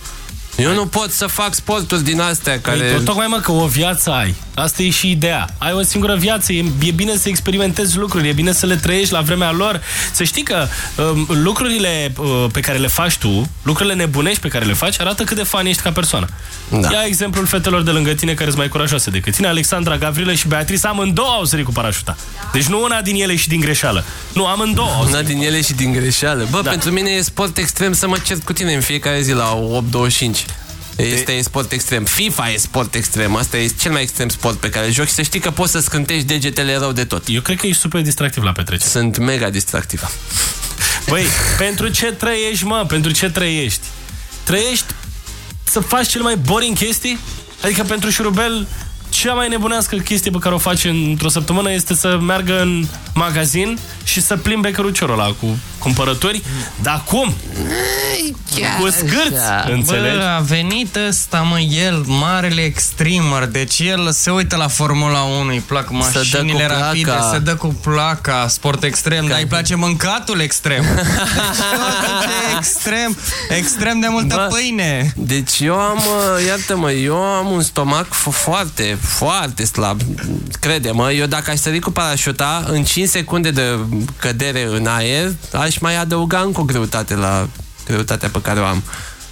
S2: Eu nu pot să fac sporturi din astea care...
S1: Păi, tocmai mă că o viață ai Asta e și ideea. Ai o singură viață, e, e bine să experimentezi lucruri, e bine să le trăiești la vremea lor. Să știi că um, lucrurile uh, pe care le faci tu, lucrurile nebunești pe care le faci, arată cât de fan ești ca persoană. Da. Ia exemplul fetelor de lângă tine care sunt mai curajoase decât tine, Alexandra Gavrilă și Beatrice, amândouă au sărit cu parașuta. Deci nu una din ele și din greșeală. Nu, amândouă au
S2: Una
S1: sărit.
S2: din ele și din greșeală. Bă, da. pentru mine e sport extrem să mă cert cu tine în fiecare zi la 8.25. Este de... sport extrem. FIFA e sport extrem. Asta e cel mai extrem sport pe care joci. Să știi că poți să scântești degetele rău de tot.
S1: Eu cred că e super distractiv la petrecere.
S2: Sunt mega distractiv.
S1: Băi, pentru ce trăiești, mă? Pentru ce trăiești? Trăiești să faci cele mai boring chestii? Adică pentru șurubel, cea mai nebunească chestie pe care o faci într-o săptămână este să meargă în magazin și să plimbe căruciorul ăla cu cumpărături. Dar cum? Cu scârți, înțelegi?
S3: Bă, a venit ăsta, mă, el, marele extremer. Deci el se uită la Formula 1, îi plac
S2: dă
S3: mașinile
S2: cu placa.
S3: rapide, se dă cu placa, sport extrem, dar îi place mâncatul extrem. Deci e extrem, extrem de multă
S2: Bă,
S3: pâine.
S2: Deci eu am, uh, iartă-mă, eu am un stomac f- foarte, foarte slab. Crede-mă, eu dacă aș sări cu parașuta, în 5 secunde de cădere în aer, aș mai adăuga încă o greutate la greutatea pe care o am.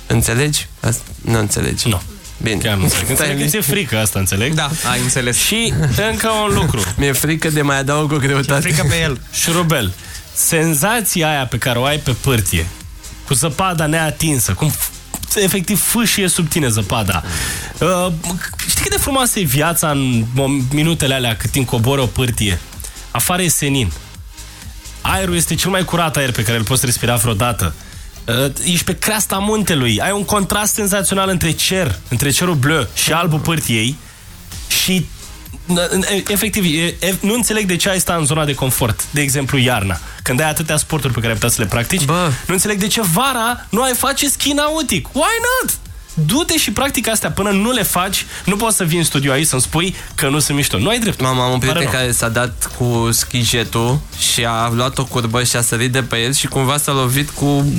S2: Înțelegi? Asta- Nu înțelegi.
S1: Nu.
S2: Bine.
S1: Chiar nu înțeleg. Înțeleg că ți-e frică asta, înțeleg?
S3: Da, ai înțeles.
S1: Și încă un lucru.
S2: Mi-e frică de mai adaug o greutate.
S3: Frică pe el.
S1: Șurubel, senzația aia pe care o ai pe pârtie, cu zăpada neatinsă, cum f- efectiv fâșie sub tine zăpada. Uh, știi cât de frumoasă e viața în mom- minutele alea cât timp coboră o pârtie? Afară e senin. Aerul este cel mai curat aer pe care îl poți respira vreodată. Uh, Ești pe creasta muntelui, ai un contrast senzațional între cer, între cerul bleu și albul pârtiei și e- efectiv, e, e, nu înțeleg de ce ai sta în zona de confort. De exemplu, iarna. Când ai atâtea sporturi pe care ai putea să le practici, Bă. nu înțeleg de ce vara nu ai face ski nautic. Why not? Du-te și practic astea până nu le faci, nu poți să vii în studio aici să-mi spui că nu sunt mișto. Nu ai drept.
S2: Mama, am un
S1: Pare
S2: prieten
S1: rău.
S2: care s-a dat cu schijetul și a luat o curbă și a sărit de pe el și cumva s-a lovit cu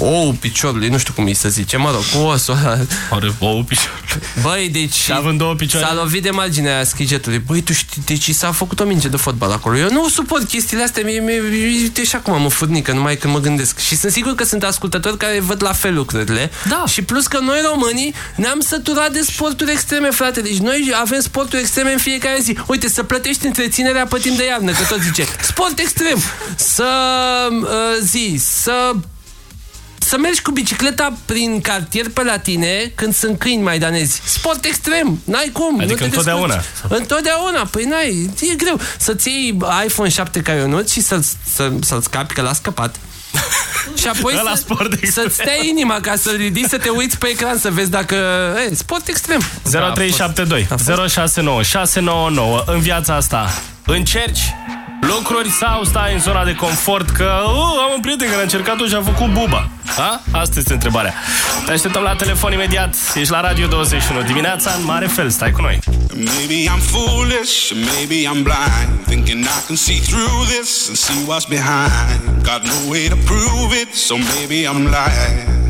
S2: ou piciorului, nu știu cum îi să zice, mă rog, cu osul ăla.
S1: Are ou picior.
S2: Băi, deci
S1: Și având două picioare.
S2: s-a lovit de marginea schijetului. Băi, tu știi, deci s-a făcut o minge de fotbal acolo. Eu nu suport chestiile astea, mie, mie, uite și acum mă furnică, numai când mă gândesc. Și sunt sigur că sunt ascultători care văd la fel lucrurile.
S1: Da.
S2: Și plus că noi românii ne-am săturat de sporturi extreme, frate. Deci noi avem sporturi extreme în fiecare zi. Uite, să plătești întreținerea pe timp de iarnă, că tot zice. Sport extrem. Să uh, zi, să să mergi cu bicicleta prin cartier pe la tine când sunt câini maidanezi. Sport extrem, n-ai cum.
S1: Adică
S2: nu te
S1: întotdeauna.
S2: descurci. Întotdeauna, păi n-ai, e greu. Să-ți iei iPhone 7 ca Ionut și să, să, să-l scapi, că l-a scăpat. și apoi
S1: Ăla
S2: să,
S1: sport extrem.
S2: să-ți stai inima ca să-l ridici, să te uiți pe ecran să vezi dacă... E, sport extrem.
S1: 0372 069 699 în viața asta încerci lucruri sau stai în zona de confort că uh, am un prieten care a încercat-o și a făcut buba. Ha? Asta este întrebarea. Te așteptăm la telefon imediat. Ești la Radio 21 dimineața în mare fel. Stai cu noi.
S34: Maybe I'm foolish, maybe I'm blind, thinking I can see through this and see what's behind. Got no way to prove it, so maybe I'm lying.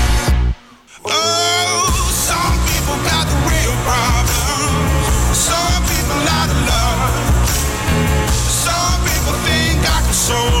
S34: I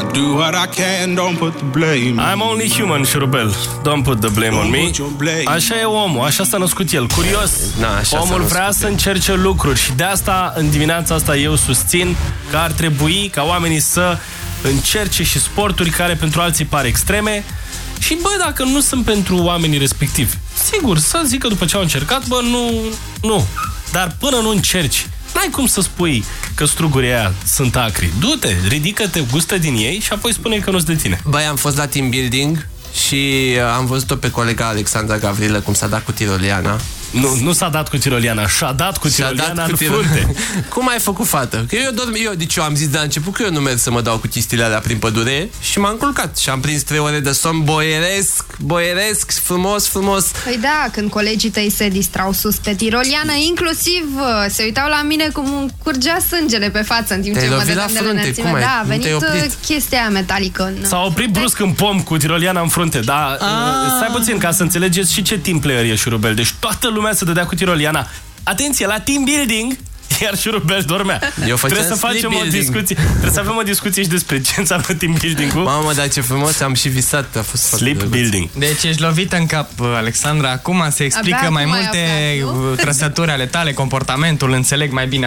S34: I do what I can. Don't put the blame.
S1: I'm only human, șurubel. Don't put the blame on me. Așa e omul, așa s-a născut el. Curios.
S2: Na, așa s-a
S1: omul
S2: născut
S1: vrea să încerce lucruri și de asta, în dimineața asta, eu susțin că ar trebui ca oamenii să încerce și sporturi care pentru alții par extreme și, bă, dacă nu sunt pentru oamenii respectivi, sigur, să zică după ce au încercat, bă, nu, nu. Dar până nu încerci, n-ai cum să spui că strugurii aia sunt acri. Du-te, ridică-te, gustă din ei și apoi spune că nu-s de tine.
S2: Băi, am fost la team building și uh, am văzut-o pe colega Alexandra Gavrilă cum s-a dat cu tiroliana.
S1: Nu, nu s-a dat cu tiroliana, și-a dat cu
S2: Și-a
S1: tiroliana
S2: dat
S1: în
S2: cu tiro-
S1: frunte.
S2: Cum ai făcut, fată? Că eu dorm, eu, deci eu am zis de la început că eu nu merg să mă dau cu chestiile alea prin pădure și m-am culcat și am prins trei ore de somn boieresc, boieresc, frumos, frumos.
S35: Păi da, când colegii tăi se distrau sus pe tiroliană, inclusiv uh, se uitau la mine cum îmi curgea sângele pe față în timp
S2: Te-ai
S35: ce mă
S2: lovit
S35: dădeam
S2: la
S35: de
S2: frunte,
S35: lănățime.
S2: cum ai-
S35: Da, a
S2: nu
S35: venit
S2: te-ai oprit?
S35: uh, chestia aia metalică în...
S1: S-a oprit brusc în pom cu tiroliana în frunte, dar
S35: Ah.
S1: uh, stai puțin ca să înțelegeți și ce team player e șurubel. Deci toată lumea se dădea cu tiroliana. Atenție, la team building iar șurubel dormea.
S2: Eu făceam
S1: trebuie să
S2: sleep
S1: facem o
S2: building.
S1: discuție. Trebuie să avem o discuție și despre ce înseamnă team building-ul.
S2: Mamă, dar ce frumos, am și visat, a fost foarte
S1: Sleep
S2: drăguț.
S1: building.
S3: Deci ești lovită în cap, Alexandra. Acum se explică
S35: Abia
S3: mai
S35: acum ai
S3: multe
S35: aflat, nu?
S3: uh, trăsături ale tale, comportamentul, înțeleg mai bine